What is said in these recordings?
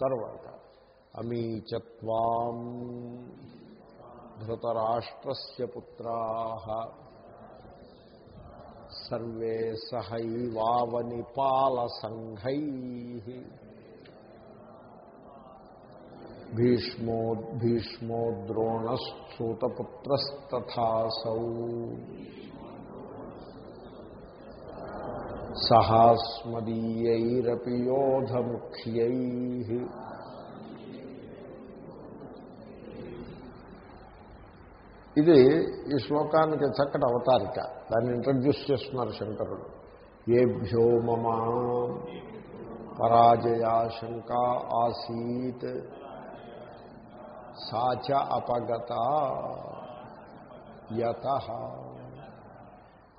తర్వాత అమీచత్వాం ధృతరాష్ట్రస్య పుత్రా సర్వే సహైవావని పాలసంఘై భీష్మో భీష్మో ద్రోణశ్చూతపుత్రస్తథాసౌ సహాస్మదీయైరపి యోధముఖ్యై. ఇది ఈ శ్లోకానికి చక్కటి అవతారిక. దాన్ని ఇంట్రడ్యూస్ చేస్తున్నారు శంకరుడు. ఏభ్యో మమా పరాజయాశంక ఆసీత్. సాచ అపగత యత.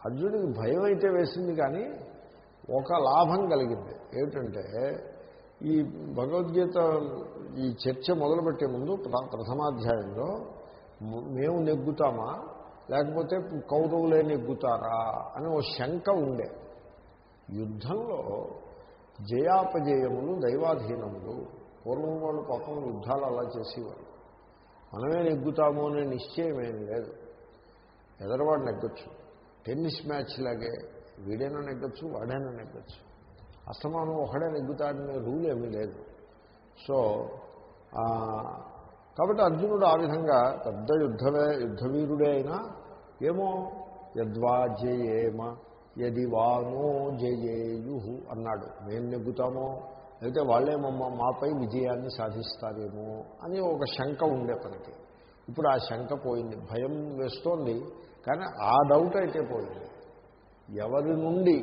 అర్జునుడికి భయం అయితే వేసింది కానీ ఒక లాభం కలిగింది. ఏమిటంటే ఈ భగవద్గీత ఈ చర్చ మొదలుపెట్టే ముందు ప్ర- ప్రథమాధ్యాయంలో మేము నెగ్గుతామా? లేకపోతే కౌరవులే నెగ్గుతారా? అని ఓ శంక ఉండే. యుద్ధంలో జయాపజయములు దైవాధీనములు పూర్వం వాళ్ళు పాపం యుద్ధాలు అలా చేసేవారు. మనమే నెగ్గుతాము అనే నిశ్చయం ఏం లేదు. ఎదరవాడు నెగ్గొచ్చు. టెన్నిస్ మ్యాచ్ లాగే వీడైనా నెగ్గొచ్చు వాడైనా నెగ్గొచ్చు. అస్తమానం ఒకడే నెగ్గుతాడనే రూల్ ఏమీ లేదు. సో కాబట్టి అర్జునుడు ఆ విధంగా పెద్ద యుద్ధమే యుద్ధవీరుడే అయినా ఏమో యద్వా జయేమ యది వానో జయేయు అన్నాడు. మేము నెగ్గుతామో అయితే వాళ్ళే మమ్మ మాపై విజయాన్ని సాధిస్తారేమో అని ఒక శంక ఉండే పనికి ఇప్పుడు ఆ శంక పోయింది. భయం వేస్తోంది కానీ ఆ డౌట్ అయితే పోయింది. ఎవరి నుండి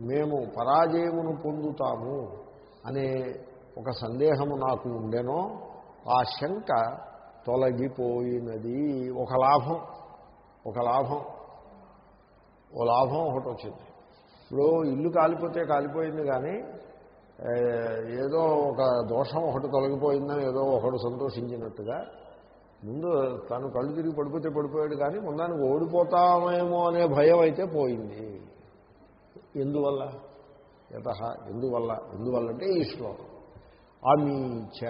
మేము పరాజయమును పొందుతాము అనే ఒక సందేహము నాకు ఉండెనో ఆ శంక తొలగిపోయినది. ఒక లాభం ఒక లాభం ఓ లాభం ఒకటి వచ్చింది. ఇప్పుడు ఇల్లు కాలిపోతే కాలిపోయింది కానీ ఏదో ఒక దోషం ఒకటి తొలగిపోయిందని ఏదో ఒకడు సంతోషించినట్టుగా ముందు తను కళ్ళు తిరిగి పడిపోతే పడిపోయాడు కానీ ముందానికి ఓడిపోతామేమో అనే భయం అయితే పోయింది. ఎందువల్ల? యత ఎందువల్ల? ఎందువల్ల అంటే ఈ శ్లోకం. అమీచ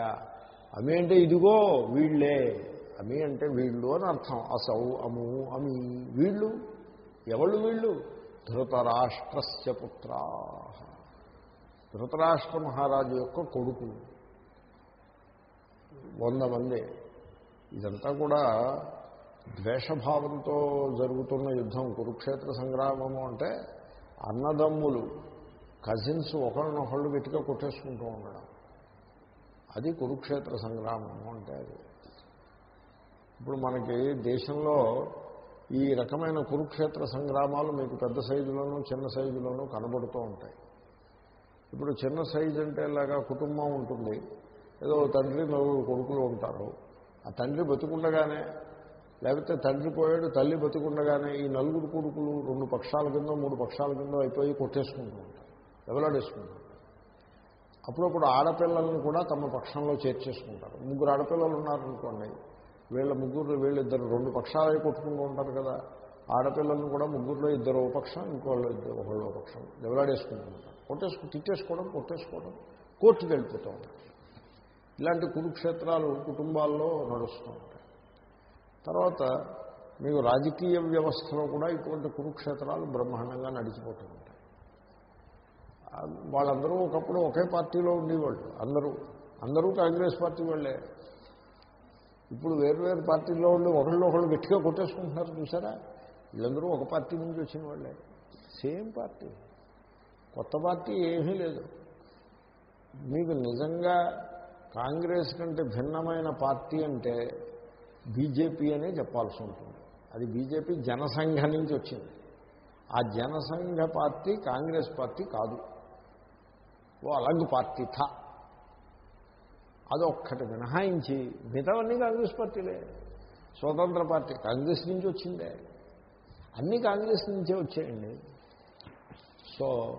అమి అంటే ఇదిగో వీళ్ళే. అమి అంటే వీళ్ళు అని అర్థం. అసౌ అము అమి. వీళ్ళు? ఎవళ్ళు వీళ్ళు? ధృతరాష్ట్రస్య పుత్రా. ధృతరాష్ట్ర మహారాజు యొక్క కొడుకు వంద మంది. ఇదంతా కూడా ద్వేషభావంతో జరుగుతున్న యుద్ధం. కురుక్షేత్ర సంగ్రామము అంటే అన్నదమ్ములు కజిన్స్ ఒకరినొకళ్ళు గట్టిగా కొట్టేసుకుంటూ ఉండడం. అది కురుక్షేత్ర సంగ్రామము అంటే అది. ఇప్పుడు మనకి దేశంలో ఈ రకమైన కురుక్షేత్ర సంగ్రామాలు మీకు పెద్ద సైజులోనూ చిన్న సైజులోనూ కనబడుతూ ఉంటాయి. ఇప్పుడు చిన్న సైజు అంటే ఇలాగా కుటుంబం ఉంటుంది. ఏదో తండ్రి నలుగురు కొడుకులు ఉంటారు. ఆ తండ్రి బతుకుండగానే లేకపోతే తండ్రి పోయాడు తల్లి బతుకుండగానే ఈ నలుగురు కొడుకులు రెండు పక్షాల కింద మూడు పక్షాల కింద అయిపోయి కొట్టేసుకుంటూ ఉంటారు ఎవలాడేసుకుంటారు అప్పుడప్పుడు ఆడపిల్లల్ని కూడా తమ పక్షంలో చేర్చేసుకుంటారు. ముగ్గురు ఆడపిల్లలు ఉన్నారనుకోండి వీళ్ళ ముగ్గురు వీళ్ళిద్దరు రెండు పక్షాలే కొట్టుకుంటూ ఉంటారు కదా ఆడపిల్లలను కూడా ముగ్గురులో ఇద్దరు ఒక పక్షం ఇంకోళ్ళు ఇద్దరు ఒకళ్ళు పక్షం దెబ్బలాడేసుకుంటూ ఉంటారు. కొట్టేసుకు తిట్టేసుకోవడం కొట్టేసుకోవడం కోర్టుకు వెళ్ళిపోతూ ఉంటారు. ఇలాంటి కురుక్షేత్రాలు కుటుంబాల్లో నడుస్తూ ఉంటాయి. తర్వాత మీకు రాజకీయ వ్యవస్థలో కూడా ఇటువంటి కురుక్షేత్రాలు బ్రహ్మాండంగా నడిచిపోతూ ఉంటాయి. వాళ్ళందరూ ఒకప్పుడు ఒకే పార్టీలో ఉండేవాళ్ళు. అందరూ అందరూ కాంగ్రెస్ పార్టీ వాళ్ళే. ఇప్పుడు వేరు వేరు పార్టీల్లో ఉండి ఒకళ్ళు ఒకళ్ళు గట్టిగా కొట్టేసుకుంటున్నారు చూసారా? వీళ్ళందరూ ఒక పార్టీ నుంచి వచ్చిన వాళ్ళే. Same party. కొత్త పార్టీ ఏమీ లేదు. మీకు నిజంగా కాంగ్రెస్ కంటే భిన్నమైన పార్టీ అంటే బీజేపీ అనే చెప్పాల్సి ఉంటుంది. అది బీజేపీ జనసంఘ నుంచి వచ్చింది. ఆ జనసంఘ పార్టీ కాంగ్రెస్ పార్టీ కాదు. ఓ అలగ్ పార్టీ థా. అదొక్కటి మినహాయించి మిగతావన్నీ కాంగ్రెస్ పార్టీలే. స్వతంత్ర పార్టీ కాంగ్రెస్ నుంచి వచ్చిందే. అన్నీ కాంగ్రెస్ నుంచే వచ్చాయండి. సో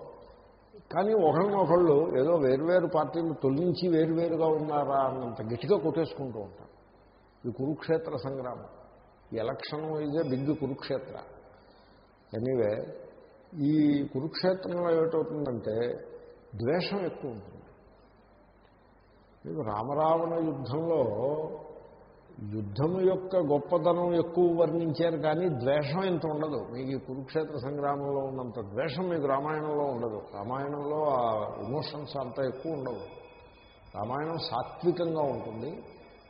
కానీ ఒకళ్ళనొకళ్ళు ఏదో వేరువేరు పార్టీలు తొలగించి వేరువేరుగా ఉన్నారా అన్నంత గట్టిగా కొట్టేసుకుంటూ ఉంటారు. ఈ కురుక్షేత్ర సంగ్రామం. ఈ ఎలక్షన్ ఇదే బిగ్ కురుక్షేత్ర. ఎనీవే ఈ కురుక్షేత్రంలో ఏమిటవుతుందంటే ద్వేషం ఎక్కువ ఉంటుంది. రామరావణ యుద్ధంలో యుద్ధం యొక్క గొప్పతనం ఎక్కువ వర్ణించారు కానీ ద్వేషం ఇంత ఉండదు. మీకు ఈ కురుక్షేత్ర సంగ్రామంలో ఉన్నంత ద్వేషం మీకు రామాయణంలో ఉండదు. రామాయణంలో ఆ ఇమోషన్స్ అంత ఎక్కువ ఉండవు. రామాయణం సాత్వికంగా ఉంటుంది.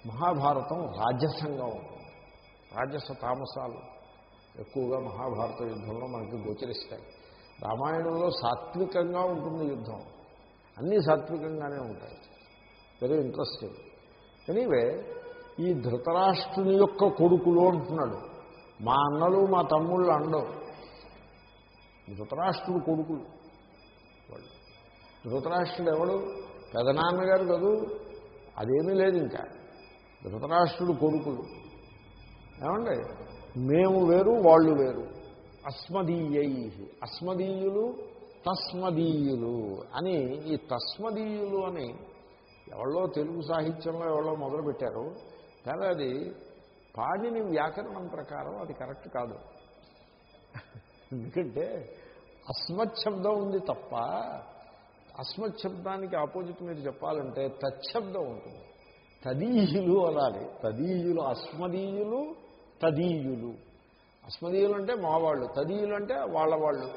మహాభారతం రాజసంగా ఉంటుంది. రాజస తామసాలు ఎక్కువగా మహాభారత యుద్ధంలో మనకి గోచరిస్తాయి. రామాయణంలో సాత్వికంగా ఉంటుంది యుద్ధం. అన్నీ సాత్వికంగానే ఉంటాయి. వెరీ ఇంట్రెస్టింగ్ ఎనీవే ఈ ధృతరాష్ట్రుని యొక్క కొడుకులు అంటున్నాడు. మా అన్నలు మా తమ్ముళ్ళు అండవు. ధృతరాష్ట్రుడు కొడుకులు వాళ్ళు. ధృతరాష్ట్రుడు ఎవడు? పెదనాన్నగారు కదూ? అదేమీ లేదు ఇంకా. ధృతరాష్ట్రుడు కొడుకులు. ఏమండి? మేము వేరు వాళ్ళు వేరు. అస్మదీయై. అస్మదీయులు తస్మదీయులు అని ఈ తస్మదీయులు అని ఎవరో తెలుగు సాహిత్యంలో ఎవరో మొదలుపెట్టారు. కానీ అది పాడిని వ్యాకరణం ప్రకారం అది కరెక్ట్ కాదు. ఎందుకంటే అస్మత్ శబ్దం ఉంది తప్ప అస్మత్ శబ్దానికి ఆపోజిట్ మీరు చెప్పాలంటే తచ్చబ్దం ఉంటుంది. తదీయులు అనాలి. తదీయులు అస్మదీయులు తదీయులు. అస్మదీయులు అంటే మా వాళ్ళు తదీయులు అంటే వాళ్ళ వాళ్ళు.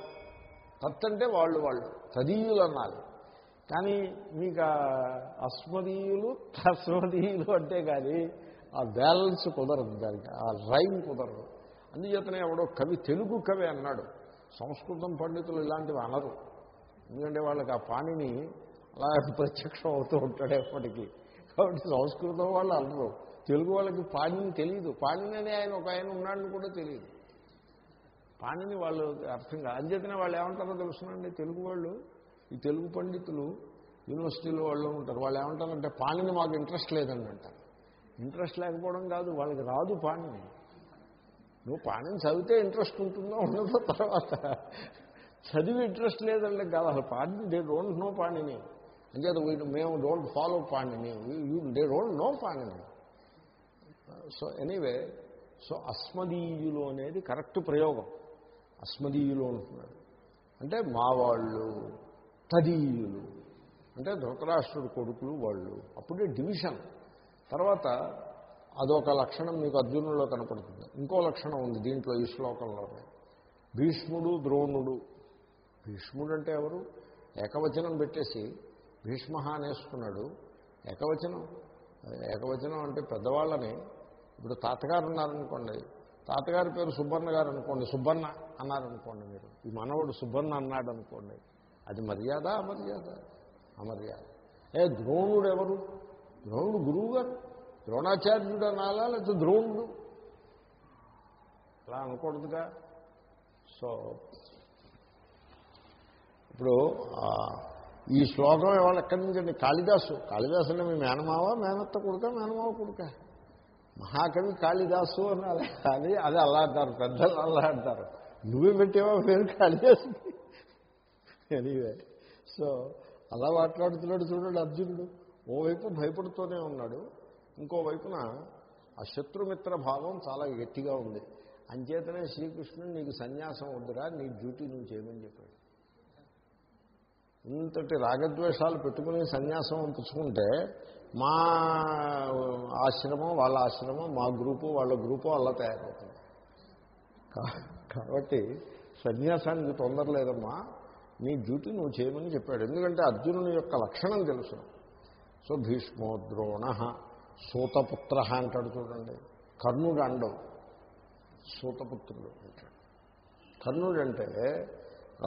తత్ అంటే వాళ్ళు వాళ్ళు. తదీయులు అనాలి. కానీ మీకు అస్మదీయులు తస్మదీయులు అంటే కానీ ఆ బ్యాలెన్స్ కుదరదు దానికి ఆ రైమ్ కుదరదు. అందుచేతనే ఎవడో కవి తెలుగు కవి అన్నాడు. సంస్కృతం పండితులు ఇలాంటివి అనరు. ఎందుకంటే వాళ్ళకి ఆ పాణిని అలా ప్రత్యక్షం అవుతూ ఉంటాడు ఎప్పటికీ. కాబట్టి సంస్కృతం వాళ్ళు అనరు. తెలుగు వాళ్ళకి పాణిని తెలియదు పాణిని అనే ఆయన ఒక ఆయన ఉన్నాడని కూడా తెలియదు పాణిని వాళ్ళు అర్థం కాదు. అంచేతనే వాళ్ళు ఏమంటారో తెలుసునండి. తెలుగు వాళ్ళు ఈ తెలుగు పండితులు యూనివర్సిటీలో వాళ్ళు ఉంటారు. వాళ్ళు ఏమంటారంటే పాణిని మాకు ఇంట్రెస్ట్ లేదని అంటారు. ఇంట్రెస్ట్ లేకపోవడం కాదు వాళ్ళకి రాదు పాణిని. నువ్వు పాణిని చదివితే ఇంట్రెస్ట్ ఉంటుందో ఉండదో తర్వాత. చదివి ఇంట్రెస్ట్ లేదంటే కాదు అసలు Panini they don't know Panini. అంచేత వీళ్ళు మేము don't follow Panini. They don't know Panini. So anyway so అస్మదీయులు అనేది కరెక్ట్ ప్రయోగం. అస్మదీయులు అంటున్నాడు అంటే మా వాళ్ళు తదీయులు. అంటే ధృతరాష్ట్రుడు కొడుకులు వాళ్ళు. అప్పుడే డివిజన్ తర్వాత అదొక లక్షణం మీకు అర్జునుల్లో కనపడుతుంది. ఇంకో లక్షణం ఉంది దీంట్లో ఈ శ్లోకంలోనే. భీష్ముడు ద్రోణుడు. భీష్ముడు అంటే ఎవరు? ఏకవచనం పెట్టేసి భీష్మ అనేసుకున్నాడు. ఏకవచనం? ఏకవచనం అంటే పెద్దవాళ్ళని ఇప్పుడు తాతగారు ఉన్నారనుకోండి. తాతగారి పేరు సుబ్బన్న గారు అనుకోండి. సుబ్బన్న అన్నారనుకోండి మీరు. ఈ మనవుడు సుబ్బన్న అన్నాడు అనుకోండి అది మర్యాద అమర్యాద? అమర్యాద. ఏ ద్రోణుడు ఎవరు? ద్రోణుడు గురువు గారు ద్రోణాచార్యుడు అనాలా లేకపోతే ద్రోణుడు? అలా అనకూడదుగా. సో ఇప్పుడు ఈ శ్లోకం ఇవాళ ఎక్కడి నుంచండి కాళిదాసు. కాళిదాసు అంటే మీ మేనమావా మేనత్త కొడుక మేనమావ కొడుక. మహాకవి కాళిదాసు అని కానీ అది అది అలా అంటారు పెద్దలు అలా అంటారు. నువ్వే పెట్టేవా పేరు కాళిదాసు. ఎనీవే సో అలా మాట్లాడుతున్నాడు చూడండి అర్జునుడు. ఓవైపు భయపడుతూనే ఉన్నాడు. ఇంకోవైపున ఆ శత్రుమిత్ర భావం చాలా గట్టిగా ఉంది. అంచేతనే శ్రీకృష్ణుడు నీకు సన్యాసం వద్దురా నీ డ్యూటీ నువ్వు చేయమని చెప్పాడు. ఇంతటి రాగద్వేషాలు పెట్టుకుని సన్యాసం పుచ్చుకుంటే మా ఆశ్రమం వాళ్ళ ఆశ్రమం మా గ్రూపు వాళ్ళ గ్రూపు అలా తయారవుతుంది. కాబట్టి సన్యాసానికి తొందర లేదమ్మా నీ డ్యూటీ నువ్వు చేయమని చెప్పాడు. ఎందుకంటే అర్జునుని యొక్క లక్షణం తెలుసు. సో భీష్మో ద్రోణ సూతపుత్ర అంటాడు చూడండి. కర్ణుడు అండవు సూతపుత్రుడు అంటాడు. కర్ణుడు అంటే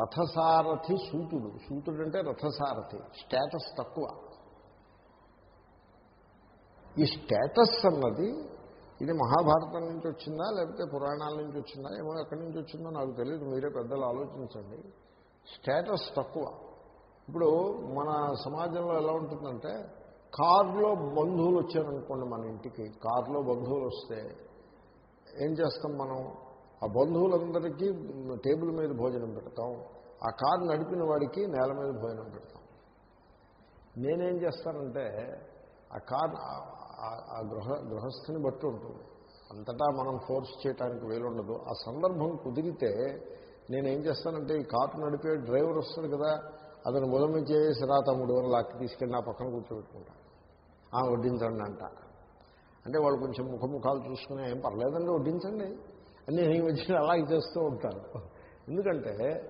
రథసారథి సూతుడు. సూతుడు అంటే రథసారథి. స్టేటస్ తక్కువ. ఈ స్టేటస్ అన్నది ఇది మహాభారతం నుంచి వచ్చిందా లేకపోతే పురాణాల నుంచి వచ్చిందా ఏమో ఎక్కడి నుంచి వచ్చిందో నాకు తెలియదు మీరే పెద్దలు ఆలోచించండి. స్టేటస్ తక్కువ. ఇప్పుడు మన సమాజంలో ఎలా ఉంటుందంటే కారులో బంధువులు వచ్చారనుకోండి మన ఇంటికి కారులో బంధువులు వస్తే ఏం చేస్తాం మనం? ఆ బంధువులందరికీ టేబుల్ మీద భోజనం పెడతాం ఆ కారు నడిపిన వాడికి నేల మీద భోజనం పెడతాం. నేనేం చేస్తానంటే ఆ కార్ ఆ గృహ గృహస్థిని బట్టి ఉంటుంది. అంతటా మనం ఫోర్స్ చేయడానికి వీలుండదు. ఆ సందర్భం కుదిరితే నేనేం చేస్తానంటే ఈ కారు నడిపే డ్రైవర్ వస్తుంది కదా అతను మొదలు చేసి రా తమ్ముడు అని లాక్కి తీసుకెళ్ళి నా పక్కన కూర్చోబెట్టుకుంటా. వడ్డించండి అంట. అంటే వాళ్ళు కొంచెం ముఖముఖాలు చూసుకుని ఏం పర్లేదండి వడ్డించండి. అని ఈ మధ్యన అలాగే చేస్తూ ఉంటాను ఎందుకంటే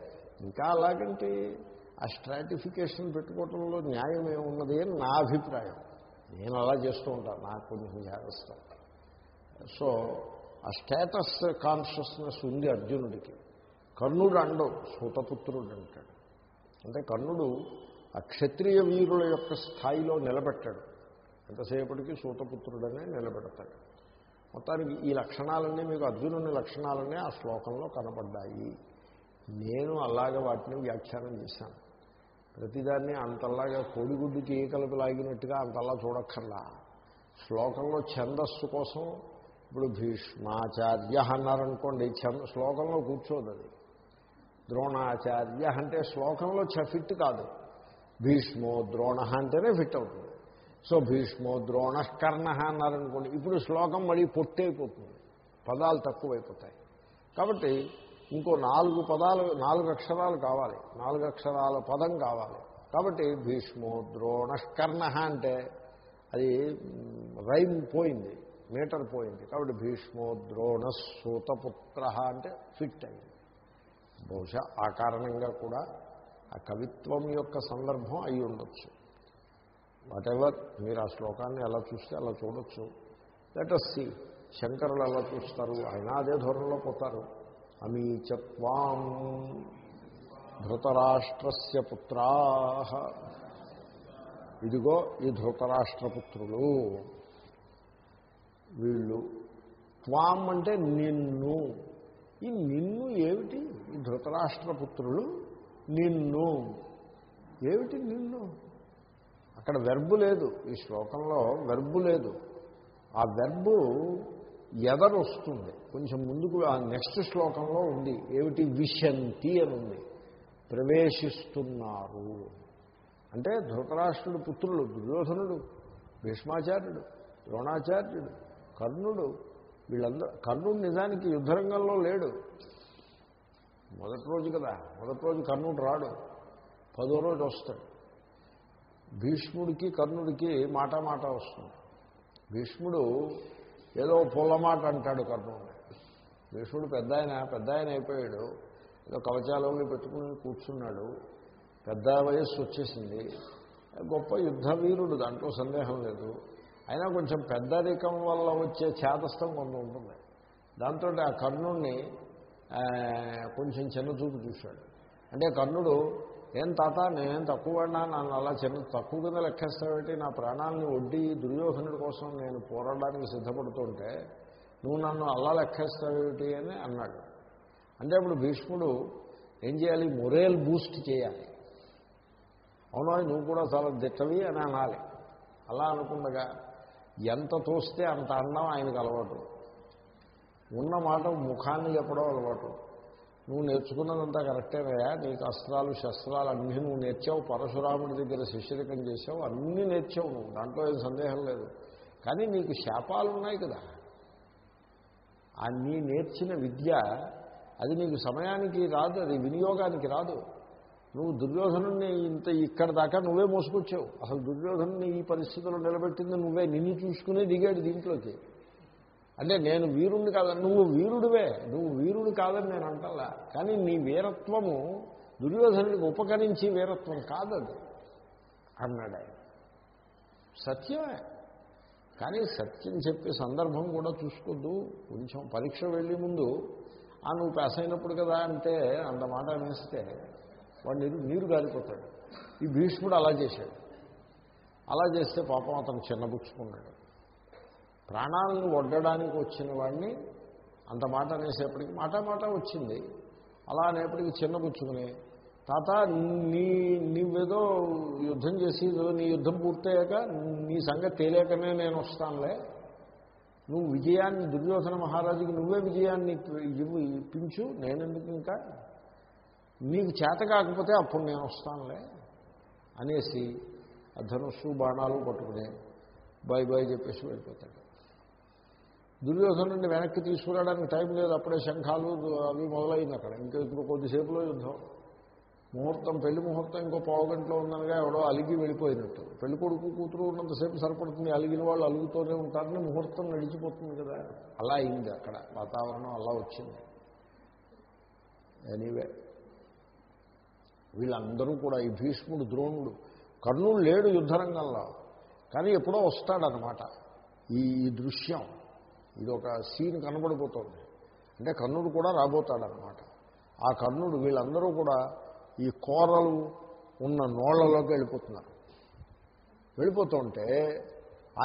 ఇంకా అలాగంటే ఆ స్ట్రాటిఫికేషన్ పెట్టుకోవటంలో న్యాయం ఏమున్నది అని నా అభిప్రాయం. నేను అలా చేస్తూ ఉంటాను నాకు కొంచెం జాగ్రత్త. సో ఆ స్టేటస్ కాన్షియస్నెస్ ఉంది అర్జునుడికి. కర్ణుడు అండవు సూతపుత్రుడు అంటాడు. అంటే కర్ణుడు ఆ క్షత్రియ వీరుల యొక్క స్థాయిలో నిలబెట్టాడు. ఎంతసేపటికి సూతపుత్రుడనే నిలబెడతాడు. మొత్తానికి ఈ లక్షణాలన్నీ మీకు అర్జునుని లక్షణాలన్నీ ఆ శ్లోకంలో కనపడ్డాయి. నేను అలాగే వాటిని వ్యాఖ్యానం చేశాను. ప్రతిదాన్ని అంతలాగా కోడిగుడ్డు ఈకలకు లాగినట్టుగా అంతలా చూడక్కర్లా. శ్లోకంలో ఛందస్సు కోసం ఇప్పుడు భీష్మాచార్య అన్నారనుకోండి ఛంద శ్లోకంలో కూర్చోదు అది. ద్రోణాచార్య అంటే శ్లోకంలో చ ఫిట్ కాదు. భీష్మో ద్రోణ అంటేనే ఫిట్ అవుతుంది. సో భీష్మో ద్రోణకర్ణ అన్నారనుకోండి ఇప్పుడు శ్లోకం మళ్ళీ పొట్టైపోతుంది. పదాలు తక్కువైపోతాయి. కాబట్టి ఇంకో నాలుగు పదాలు నాలుగు అక్షరాలు కావాలి. నాలుగు అక్షరాల పదం కావాలి. కాబట్టి భీష్మో ద్రోణకర్ణ అంటే అది రైమ్ పోయింది మీటర్ పోయింది. కాబట్టి భీష్మో ద్రోణ సూతపుత్ర అంటే ఫిట్ అయింది. బహుశా ఆ కారణంగా కూడా ఆ కవిత్వం యొక్క సందర్భం అయి ఉండొచ్చు వాటెవర్ మీరు ఆ శ్లోకాన్ని ఎలా చూస్తే అలా చూడొచ్చు. లెట్ అస్ సి శంకరులు ఎలా చూస్తారు? ఆయన అదే ధోరణిలో పోతారు. అమీచత్వాం ధృతరాష్ట్రస్య పుత్రా. ఇదిగో ఈ ధృతరాష్ట్రపుత్రులు. వీళ్ళు త్వాం అంటే నిన్ను. ఈ నిన్ను ఏమిటి? ఈ ధృతరాష్ట్రపుత్రులు నిన్ను. ఏమిటి నిన్ను? అక్కడ వెర్బు లేదు. ఈ శ్లోకంలో వెర్బు లేదు. ఆ వెర్బు ఎదరు వస్తుంది కొంచెం ముందుకు ఆ నెక్స్ట్ శ్లోకంలో ఉంది. ఏమిటి? విశంతి అని ఉంది. ప్రవేశిస్తున్నారు. అంటే ధృతరాష్ట్రుడు పుత్రులు దుర్యోధనుడు భీష్మాచార్యుడు ద్రోణాచార్యుడు కర్ణుడు వీళ్ళందరూ కర్ణుడు నిజానికి యుద్ధరంగంలో లేడు. మొదటి రోజు కదా. మొదటి రోజు కర్ణుడు రాడు. పదో రోజు వస్తాడు. భీష్ముడికి కర్ణుడికి మాట మాట వస్తుంది. భీష్ముడు ఏదో పుల్ల మాట అంటాడు కర్ణుడిని. భీష్ముడు పెద్ద ఆయన పెద్ద ఆయన అయిపోయాడు. ఏదో కవచాలు పెట్టుకుని కూర్చున్నాడు. పెద్ద వయస్సు వచ్చేసింది. గొప్ప యుద్ధ వీరుడు దాంట్లో సందేహం లేదు. అయినా కొంచెం పెద్దరికం వల్ల వచ్చే చేతస్థం కొంత ఉంటుంది. దాంతో ఆ కర్ణుడిని కొంచెం చిన్న చూపు చూశాడు. అంటే కర్ణుడు ఏం తాత నేనేం తక్కువ వాడినా నన్ను అలా చిన్న తక్కువ కింద లెక్కేస్తావేంటి? నా ప్రాణాలని ఒడ్డి దుర్యోధనుడి కోసం నేను పోరాడడానికి సిద్ధపడుతుంటే నువ్వు నన్ను అలా లెక్కేస్తావేమిటి అని అన్నాడు. అంటే ఇప్పుడు భీష్ముడు ఏం చేయాలి? మొరేల్ బూస్ట్ చేయాలి. అవునా నువ్వు కూడా చాలా దిట్టవి అని అనాలి. అలా అనుకుండగా ఎంత తోస్తే అంత అన్నం ఆయనకు అలవాటు. ఉన్న మాట ముఖాన్ని చెప్పడం అలవాటు. నువ్వు నేర్చుకున్నదంతా కరెక్టేనయా నీకు అస్త్రాలు శస్త్రాలు అన్నీ నువ్వు నేర్చావు. పరశురాముడి దగ్గర శిష్యరికం చేసావు అన్నీ నేర్చావు నువ్వు. దాంట్లో ఏం సందేహం లేదు. కానీ నీకు శాపాలు ఉన్నాయి కదా. ఆ నీ నేర్చిన విద్య అది నీకు సమయానికి రాదు అది వినియోగానికి రాదు. నువ్వు దుర్యోధనుని ఇంత ఇక్కడ దాకా నువ్వే మోసుకొచ్చావు. అసలు దుర్యోధనుని ఈ పరిస్థితిలో నిలబెట్టింది నువ్వే. నిన్ను చూసుకునే దిగాడు దీంట్లోకి. అంటే నేను వీరుణ్ణి కాదని నువ్వు వీరుడివే నువ్వు వీరుడు కాదని నేను అంటలా కానీ నీ వీరత్వము దుర్యోధనుడికి ఉపకరించి వీరత్వం కాదది అన్నాడు ఆయన. సత్యమే. కానీ సత్యం చెప్పే సందర్భం కూడా చూసుకోద్దు. కొంచెం పరీక్ష వెళ్ళే ముందు ఆ నువ్వు పాస్ అయినప్పుడు కదా అంటే అంత మాట అనేస్తే వాడు నీరు నీరు గారిపోతాడు. ఈ భీష్ముడు అలా చేశాడు. అలా చేస్తే పాపం అతను చిన్నబుచ్చుకున్నాడు ప్రాణాలను వడ్డడానికి వచ్చిన వాడిని అంత మాట అనేసేపటికి మాట మాట వచ్చింది. అలా అనేప్పటికీ చిన్నపుచ్చుకుని తాత నీ నువ్వేదో యుద్ధం చేసి నీ యుద్ధం పూర్తయ్యాక నీ సంగతి తేలేకనే నేను వస్తానులే. నువ్వు విజయాన్ని దుర్యోధన మహారాజుకి నువ్వే విజయాన్ని ఇవ్వు ఇప్పించు నేనెందుకు ఇంకా? నీకు చేత కాకపోతే అప్పుడు నేను వస్తానులే అనేసి ఆ ధనుస్సు బాణాలు పట్టుకుని బై బై చెప్పేసి వెళ్ళిపోతాడు. దుర్యోధనుడిని వెనక్కి తీసుకురావడానికి టైం లేదు. అప్పుడే శంఖాలు అవి మొదలైంది అక్కడ. ఇంకా ఇప్పుడు కొద్దిసేపులో యుద్ధం. ముహూర్తం పెళ్ళి ముహూర్తం ఇంకో పావు గంటలో ఉందనగా ఎవడో అలిగి వెళ్ళిపోయినట్టు. పెళ్ళి కొడుకు కూతురు ఉన్నంతసేపు సరిపడుతుంది. అలిగిన వాళ్ళు అలుగుతూనే ఉంటారని ముహూర్తం నడిచిపోతుంది కదా. అలా అయింది అక్కడ. వాతావరణం అలా వచ్చింది. ఎనీవే. వీళ్ళందరూ కూడా ఈ భీష్ముడు ద్రోణుడు కర్ణుడు లేడు యుద్ధరంగంలో. కానీ ఎప్పుడో వస్తాడనమాట ఈ దృశ్యం. ఇది ఒక సీన్ కనబడిపోతుంది. అంటే కర్ణుడు కూడా రాబోతాడనమాట. ఆ కర్ణుడు వీళ్ళందరూ కూడా ఈ కోరలు ఉన్న నోళ్ళలోకి వెళ్ళిపోతున్నారు. వెళ్ళిపోతుంటే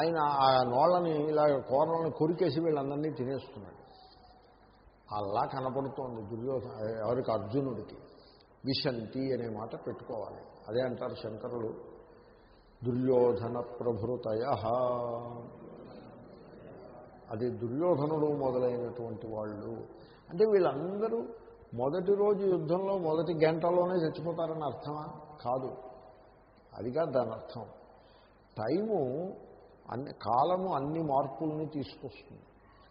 ఆయన ఆ నోళ్ళని ఇలా కోరలను కొరికేసి వీళ్ళందరినీ తినేస్తున్నాడు. అలా కనపడుతోంది దుర్యోధన ఎవరికి? అర్జునుడికి. విశంతి అనే మాట పెట్టుకోవాలి. అదే అంటారు శంకరులు. దుర్యోధన ప్రభుతయ. అది దుర్యోధనుడు మొదలైనటువంటి వాళ్ళు. అంటే వీళ్ళందరూ మొదటి రోజు యుద్ధంలో మొదటి గంటలోనే చచ్చిపోతారని అర్థమా? కాదు. అది కాదు దాని అర్థం. టైము అన్ని కాలము అన్ని మార్పుల్ని తీసుకొస్తుంది.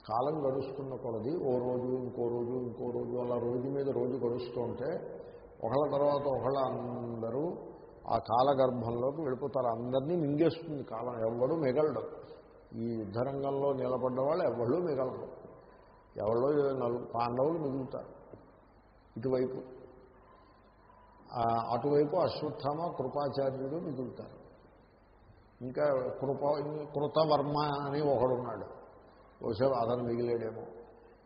కాలం గడుస్తున్న కొలది ఓ రోజు ఇంకో రోజు ఇంకో రోజు అలా రోజు మీద రోజు గడుస్తూ ఉంటే ఒకళ్ళ తర్వాత ఒకళ్ళ అందరూ ఆ కాలగర్భంలోకి వెళ్ళిపోతారు. అందరినీ మింగేస్తుంది కాలం. ఎవడు మిగలడం ఈ యుద్ధరంగంలో నిలబడ్డ వాళ్ళు ఎవళ్ళు మిగలరు. ఎవరో నలుగు పాండవులు మిగులుతారు. ఇటువైపు. అటువైపు అశ్వత్థామ కృపాచార్యుడు మిగులుతారు. ఇంకా కృప కృతవర్మ అని ఒకడున్నాడు. బహుశా అతను మిగిలేడేమో.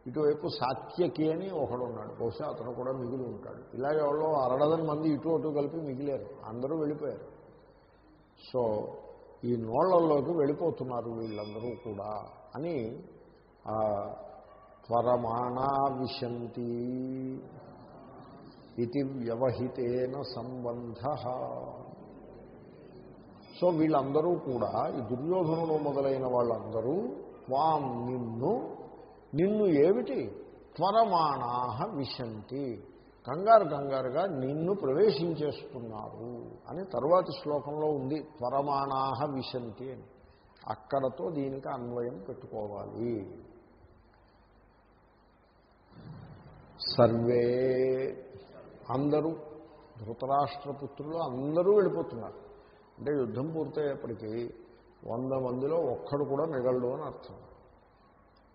ఇటువైపు సాత్యకి అని ఒకడున్నాడు. బహుశా అతను కూడా మిగిలి ఉంటాడు. ఇలాగ ఎవరో అరడదని మంది ఇటు అటు కలిపి మిగిలేరు. అందరూ వెళ్ళిపోయారు. సో ఈ నోళ్ళలోకి వెళ్ళిపోతున్నారు వీళ్ళందరూ కూడా అని త్వరమాణా విశంతి. ఇది వ్యవహితేన సంబంధ. సో వీళ్ళందరూ కూడా ఈ దుర్యోధనుడు మొదలైన వాళ్ళందరూ వాం నిన్ను నిన్ను ఏమిటి? త్వరమాణా విశంతి. కంగారు కంగారుగా నిన్ను ప్రవేశించేస్తున్నారు అని తరువాతి శ్లోకంలో ఉంది. పరమాణాహ విశంతి అని. అక్కడతో దీనికి అన్వయం పెట్టుకోవాలి. సర్వే అందరూ ధృతరాష్ట్రపుత్రులు అందరూ వెళ్ళిపోతున్నారు. అంటే యుద్ధం పూర్తయ్యేప్పటికీ వంద మందిలో ఒక్కడు కూడా మిగలడు అని అర్థం.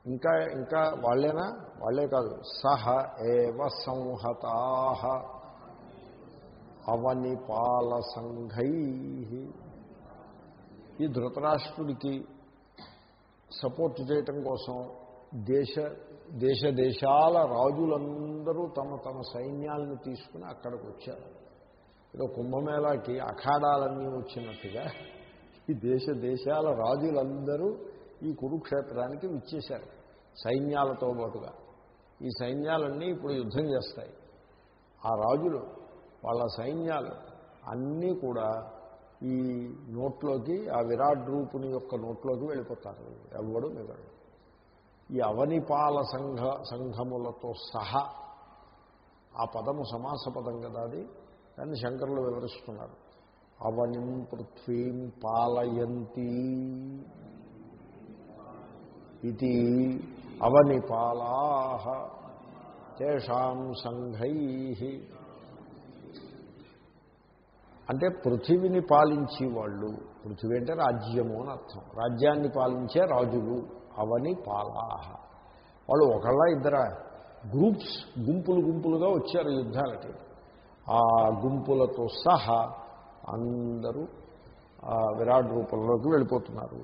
ఇంకా ఇంకా వాళ్ళేనా? వాళ్ళే కాదు. సహ ఏవ సంహతా అవనిపాల సంఘై ఈ ధృతరాష్ట్రుడికి సపోర్ట్ చేయటం కోసం దేశ దేశ దేశాల రాజులందరూ తమ తమ సైన్యాలను తీసుకుని అక్కడికి వచ్చారు ఏదో కుంభమేళాకి అఖాడాలన్నీ వచ్చినట్టుగా ఈ దేశ దేశాల రాజులందరూ ఈ కురుక్షేత్రానికి విచ్చేశారు సైన్యాలతో పాటుగా. ఈ సైన్యాలన్నీ ఇప్పుడు యుద్ధం చేస్తాయి. ఆ రాజులు వాళ్ళ సైన్యాలు అన్నీ కూడా ఈ నోట్లోకి ఆ విరాట్ రూపుని యొక్క నోట్లోకి వెళ్ళిపోతారు. ఎవ్వడు మిగడు ఈ అవనిపాల సంఘ సంఘములతో సహా ఆ పదము సమాస పదం కదా అది. దాన్ని శంకరులు వివరిస్తున్నారు. అవనిం పృథ్వీం పాలయంతి. ఇది అవనిపాలా తేషాం సంఘై అంటే పృథివిని పాలించి వాళ్ళు పృథివీ అంటే రాజ్యము అని అర్థం. రాజ్యాన్ని పాలించే రాజులు అవని పాలాహ వాళ్ళు ఒకళ్ళ ఇద్దర గ్రూప్స్ గుంపులు గుంపులుగా వచ్చారు యుద్ధాలకి. ఆ గుంపులతో సహా అందరూ విరాట్ రూపంలోకి వెళ్ళిపోతున్నారు.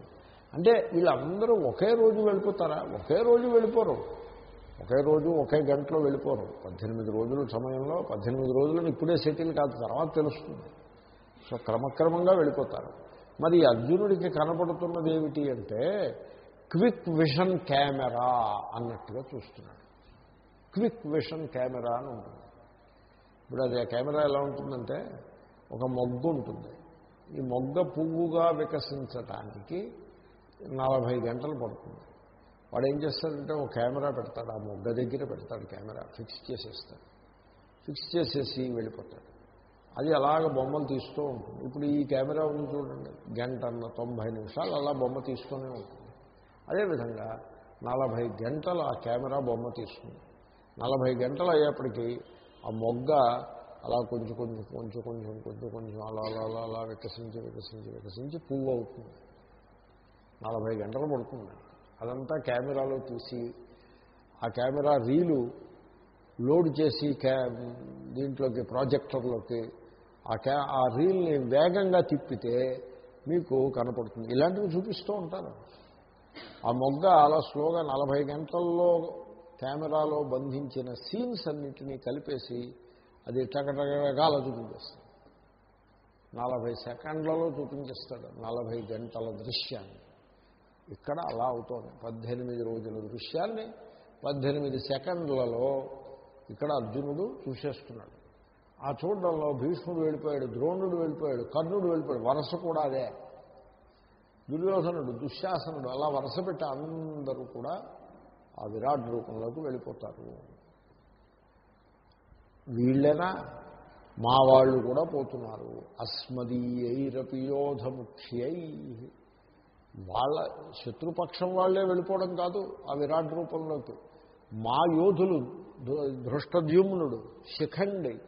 అంటే వీళ్ళందరూ ఒకే రోజు వెళ్ళిపోతారా? ఒకే రోజు వెళ్ళిపోరు. ఒకే రోజు ఒకే గంటలో వెళ్ళిపోరు. పద్దెనిమిది రోజుల సమయంలో పద్దెనిమిది రోజులను ఇప్పుడే సెటిల్ కాదు తర్వాత తెలుస్తుంది. సో క్రమక్రమంగా వెళ్ళిపోతారు. మరి అర్జునుడికి కనపడుతున్నది ఏమిటి అంటే క్విక్ విషన్ కెమెరా అన్నట్టుగా చూస్తున్నాడు. క్విక్ విషన్ కెమెరా అని ఉంటుంది. ఇప్పుడు అది ఆ కెమెరా ఎలా ఉంటుందంటే ఒక మొగ్గు ఉంటుంది. ఈ మొగ్గ పువ్వుగా వికసించడానికి నలభై గంటలు పడుతుంది. వాడు ఏం చేస్తాడంటే ఒక కెమెరా పెడతాడు ఆ మొగ్గ దగ్గర పెడతాడు కెమెరా ఫిక్స్ చేసేస్తాడు. ఫిక్స్ చేసేసి వెళ్ళిపోతాడు. అది అలాగ బొమ్మలు తీస్తూ ఉంటుంది. ఇప్పుడు ఈ కెమెరా ఉంది చూడండి గంటన్న తొంభై నిమిషాలు అలా బొమ్మ తీస్తూనే ఉంటుంది. అదేవిధంగా నలభై గంటలు ఆ కెమెరా బొమ్మ తీస్తుంది. నలభై గంటలు అయ్యేప్పటికీ ఆ మొగ్గ అలా కొంచెం కొంచెం కొంచెం కొంచెం కొంచెం కొంచెం అలా అలా అలా అలా వికసించి వికసించి వికసించి పువ్వు అవుతుంది. నలభై గంటలు పడుతుంది. అదంతా కెమెరాలో తీసి ఆ కెమెరా రీలు లోడ్ చేసి క్యా దీంట్లోకి ప్రాజెక్టర్లోకి ఆ క్యా ఆ రీల్ని వేగంగా తిప్పితే మీకు కనపడుతుంది. ఇలాంటివి చూపిస్తూ ఉంటారు. ఆ మొగ్గ అలా స్లోగా నలభై గంటల్లో కెమెరాలో బంధించిన సీన్స్ అన్నింటినీ కలిపేసి అది టకటకగా అలా చూపించేస్తుంది. నలభై సెకండ్లలో చూపించేస్తాడు నలభై గంటల దృశ్యాన్ని. ఇక్కడ అలా అవుతోంది. పద్దెనిమిది రోజుల దృశ్యాన్ని పద్దెనిమిది సెకండ్లలో ఇక్కడ అర్జునుడు చూసేస్తున్నాడు. ఆ చూడడంలో భీష్ముడు వెళ్ళిపోయాడు ద్రోణుడు వెళ్ళిపోయాడు కర్ణుడు వెళ్ళిపోయాడు వరస కూడా అదే. దుర్యోధనుడు దుశ్శాసనుడు అలా వరుస పెట్టి అందరూ కూడా ఆ విరాట్ రూపంలోకి వెళ్ళిపోతారు. వీళ్ళైనా? మా వాళ్ళు కూడా పోతున్నారు. అస్మదీయైరపియోధముఖ్యై వాళ్ళ శత్రుపక్షం వాళ్ళే వెళ్ళిపోవడం కాదు ఆ విరాట్ రూపంలోకి. మా యోధులు ధృ- ధృష్టద్యుమ్నుడు శిఖండి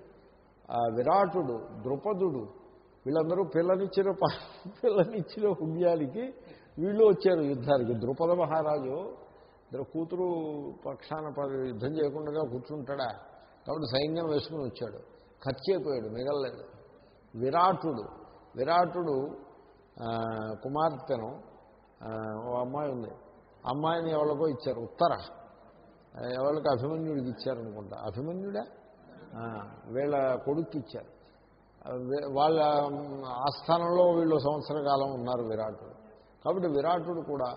ఆ విరాటుడు ద్రుపదుడు వీళ్ళందరూ పిల్లనిచ్చిన ప- పిల్లనిచ్చిన పుణ్యానికి వీళ్ళు వచ్చారు యుద్ధానికి. ద్రుపద మహారాజు కూతురు పక్షాన యుద్ధం చేయకుండా కూర్చుంటాడా? కాబట్టి సైన్యం వేసుకుని వచ్చాడు. ఖర్చు అయిపోయాడు మిగలలేదు. విరాటుడు విరాటుడు కుమార్తెను ఓ అమ్మాయి ఉంది. అమ్మాయిని ఎవరికో ఇచ్చారు. ఉత్తర. ఎవరికి అభిమన్యుడికి ఇచ్చారనుకుంటా అభిమన్యుడా? వీళ్ళ కొడుక్కి ఇచ్చారు. వాళ్ళ ఆస్థానంలో వీళ్ళు సంవత్సర కాలం ఉన్నారు విరాటుడు. కాబట్టి విరాటుడు కూడా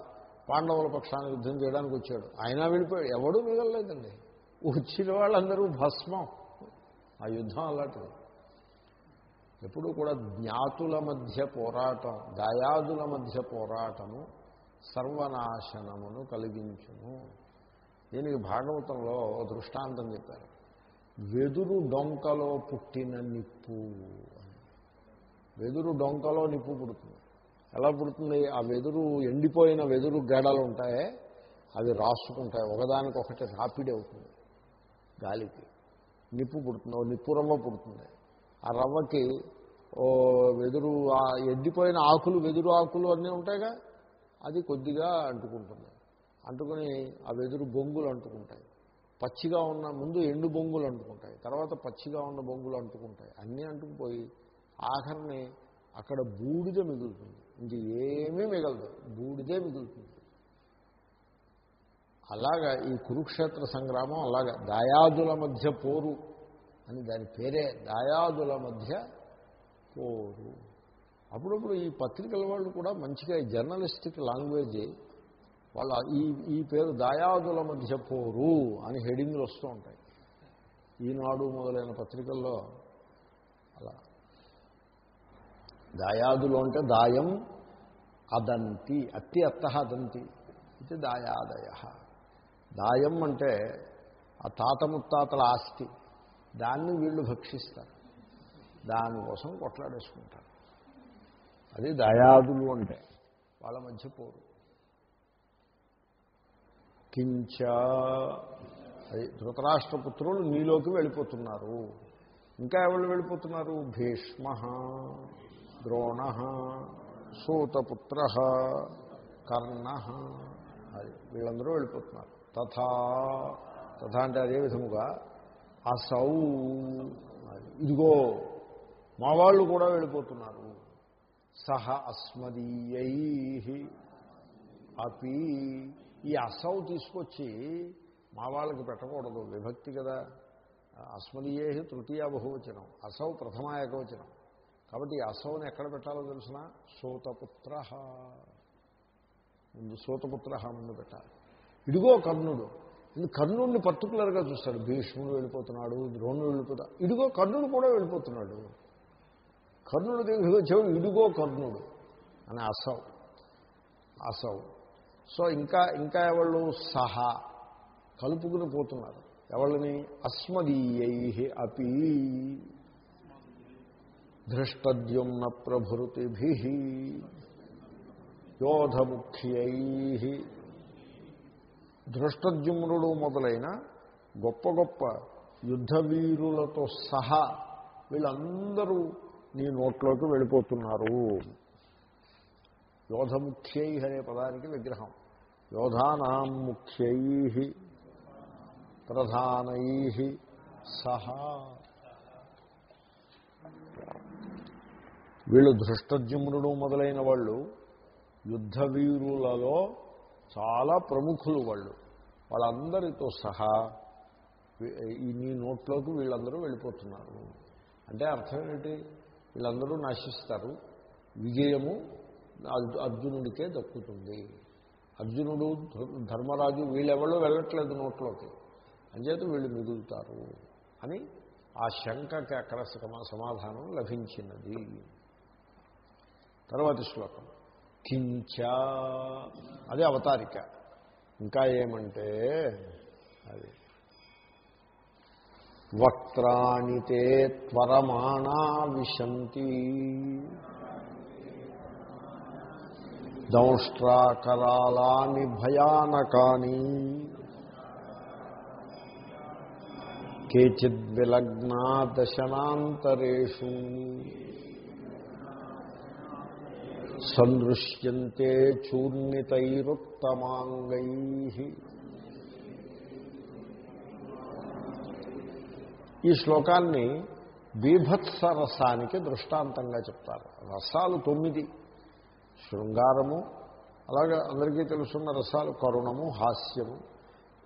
పాండవుల పక్షాన్ని యుద్ధం చేయడానికి వచ్చాడు. ఆయన వెళ్ళిపోయాడు ఎవడూ మిగలలేదండి. వచ్చిన వాళ్ళందరూ భస్మం. ఆ యుద్ధం అలాంటిది. ఎప్పుడు కూడా జ్ఞాతుల మధ్య పోరాటం దాయాదుల మధ్య పోరాటము సర్వనాశనమును కలిగించును దీనికి భాగవతంలో దృష్టాంతం చెప్పారు. వెదురు డొంకలో పుట్టిన నిప్పు అని. వెదురు డొంకలో నిప్పు పుడుతుంది. ఎలా పుడుతుంది? ఆ వెదురు ఎండిపోయిన వెదురు గడలు ఉంటాయి అవి రాసుకుంటాయి. ఒకదానికొకటి రాపిడి అవుతుంది గాలికి. నిప్పు పుడుతుంది ఓ నిప్పు రవ్వ పుడుతుంది. ఆ రవ్వకి ఓ వెదురు ఎండిపోయిన ఆకులు వెదురు ఆకులు అన్నీ ఉంటాయిగా? అది కొద్దిగా అంటుకుంటుంది. అంటుకుని ఆ వెదురు బొంగులు అంటుకుంటాయి. పచ్చిగా ఉన్న ముందు ఎండు బొంగులు అంటుకుంటాయి. తర్వాత పచ్చిగా ఉన్న బొంగులు అంటుకుంటాయి. అన్నీ అంటుకుపోయి ఆఖరిని అక్కడ బూడిద మిగులుతుంది. ఇంక ఏమీ మిగలదు. బూడిదే మిగులుతుంది. అలాగా ఈ కురుక్షేత్ర సంగ్రామం అలాగా దాయాదుల మధ్య పోరు అని దాని పేరే. దాయాదుల మధ్య పోరు. అప్పుడప్పుడు ఈ పత్రికల వాళ్ళు కూడా మంచిగా జర్నలిస్టిక్ లాంగ్వేజ్ వాళ్ళ ఈ ఈ పేరు దాయాదుల మధ్య పోరు అని హెడింగ్లు వస్తూ ఉంటాయి. ఈనాడు మొదలైన పత్రికల్లో అలా. దాయాదులు అంటే దాయం అదంతి అత్తి అత్త అదంతి ఇది దాయాదయ. దాయం అంటే ఆ తాత ముత్తాతల ఆస్తి. దాన్ని వీళ్ళు భక్షిస్తారు. దానికోసం కొట్లాడేసుకుంటారు. అది దయాదులు అంటే వాళ్ళ మధ్య పోరు. కించ అది ధృతరాష్ట్రపుత్రులు నీలోకి వెళ్ళిపోతున్నారు. ఇంకా ఎవరు వెళ్ళిపోతున్నారు? భీష్మ ద్రోణ సూతపుత్ర కర్ణ అది వీళ్ళందరూ వెళ్ళిపోతున్నారు. తథా తథా అంటే అదే విధముగా అసౌ అది ఇదిగో మా వాళ్ళు కూడా వెళ్ళిపోతున్నారు. సహ అస్మదీయై. అపి ఈ అసౌ తీసుకొచ్చి మా వాళ్ళకి పెట్టకూడదు విభక్తి కదా. అస్మదీయే తృతీయ బహువచనం అసౌ ప్రథమ ఏకవచనం. కాబట్టి ఈ అసౌని ఎక్కడ పెట్టాలో తెలిసిన? సూతపుత్ర. ముందు సూతపుత్ర ముందు పెట్టాలి. ఇడుగో కర్ణుడు. ఇది కర్ణుడిని పర్టికులర్గా చూస్తాడు భీష్ముడు వెళ్ళిపోతున్నాడు ద్రోణుడు వెళ్ళిపోతాడు ఇదిగో కర్ణుడు కూడా వెళ్ళిపోతున్నాడు. కర్ణుడు దగ్గరికి వచ్చావు ఇదిగో కర్ణుడు అని అసౌ. అసౌ. సో ఇంకా ఇంకా ఎవళ్ళు? సహా. కలుపుకుని పోతున్నారు. ఎవళ్ళని? అస్మదీయై అపి. ధృష్టద్యుమ్న ప్రభృతిభి. యోధముఖ్యై. ధృష్టద్యుమ్నుడు మొదలైన గొప్ప గొప్ప యుద్ధవీరులతో సహా వీళ్ళందరూ నీ నోట్లోకి వెళ్ళిపోతున్నారు. యోధముఖ్యై అనే పదానికి విగ్రహం. యోధానాం ముఖ్యై ప్రధానై సహా. వీళ్ళు ధృష్టజుమ్నుడు మొదలైన వాళ్ళు యుద్ధ వీరులలో చాలా ప్రముఖులు వాళ్ళు. వాళ్ళందరితో సహా ఈ నీ నోట్లోకి వీళ్ళందరూ వెళ్ళిపోతున్నారు. అంటే అర్థం ఏంటి? వీళ్ళందరూ నశిస్తారు. విజయము అర్జు- అర్జునుడికే దక్కుతుంది. అర్జునుడు ధర్మరాజు వీళ్ళెవరో వెళ్ళట్లేదు నోట్లోకి. అంచేత వీళ్ళు మిగులుతారు అని ఆ శంకకి అక్కడ సమాధానం లభించినది. తర్వాతి శ్లోకం. కించ అదే అవతారిక. ఇంకా ఏమంటే అది వక్త్రాణి తే త్వరమాణా విశంతి. దంష్ట్రాకరాళాని భయానకాని. కేచిద్విలగ్నా దశనాంతరేషు. సందృశ్యంతే చూర్ణితైరుత్తమాంగై ఈ శ్లోకాన్ని బీభత్స రసానికి దృష్టాంతంగా చెప్తారు. రసాలు తొమ్మిది. శృంగారము అలాగే అందరికీ తెలుసున్న రసాలు కరుణము హాస్యము.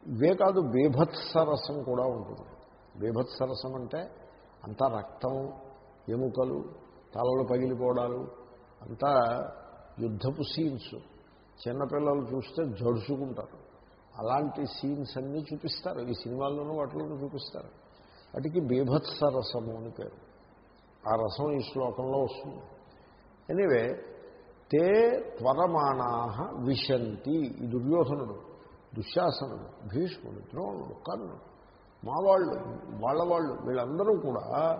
ఇవే కాదు బీభత్స రసం కూడా ఉంటుంది. బీభత్స రసం అంటే అంతా రక్తం ఎముకలు తలలు పగిలిపోవడాలు అంతా యుద్ధపు సీన్స్ చిన్నపిల్లలు చూస్తే జడుచుకుంటారు. అలాంటి సీన్స్ అన్నీ చూపిస్తారు. ఈ సినిమాల్లోనూ వాటిలోనూ చూపిస్తారు. వాటికి బీభత్స రసము అని పేరు. ఆ రసం ఈ శ్లోకంలో వస్తుంది. ఎనివే తే త్వరమాణా విశంతి. ఈ దుర్యోధనుడు దుశ్శాసనుడు భీష్ముడు ద్రోణుడు కర్ణుడు మా వాళ్ళు వాళ్ళ వాళ్ళు వీళ్ళందరూ కూడా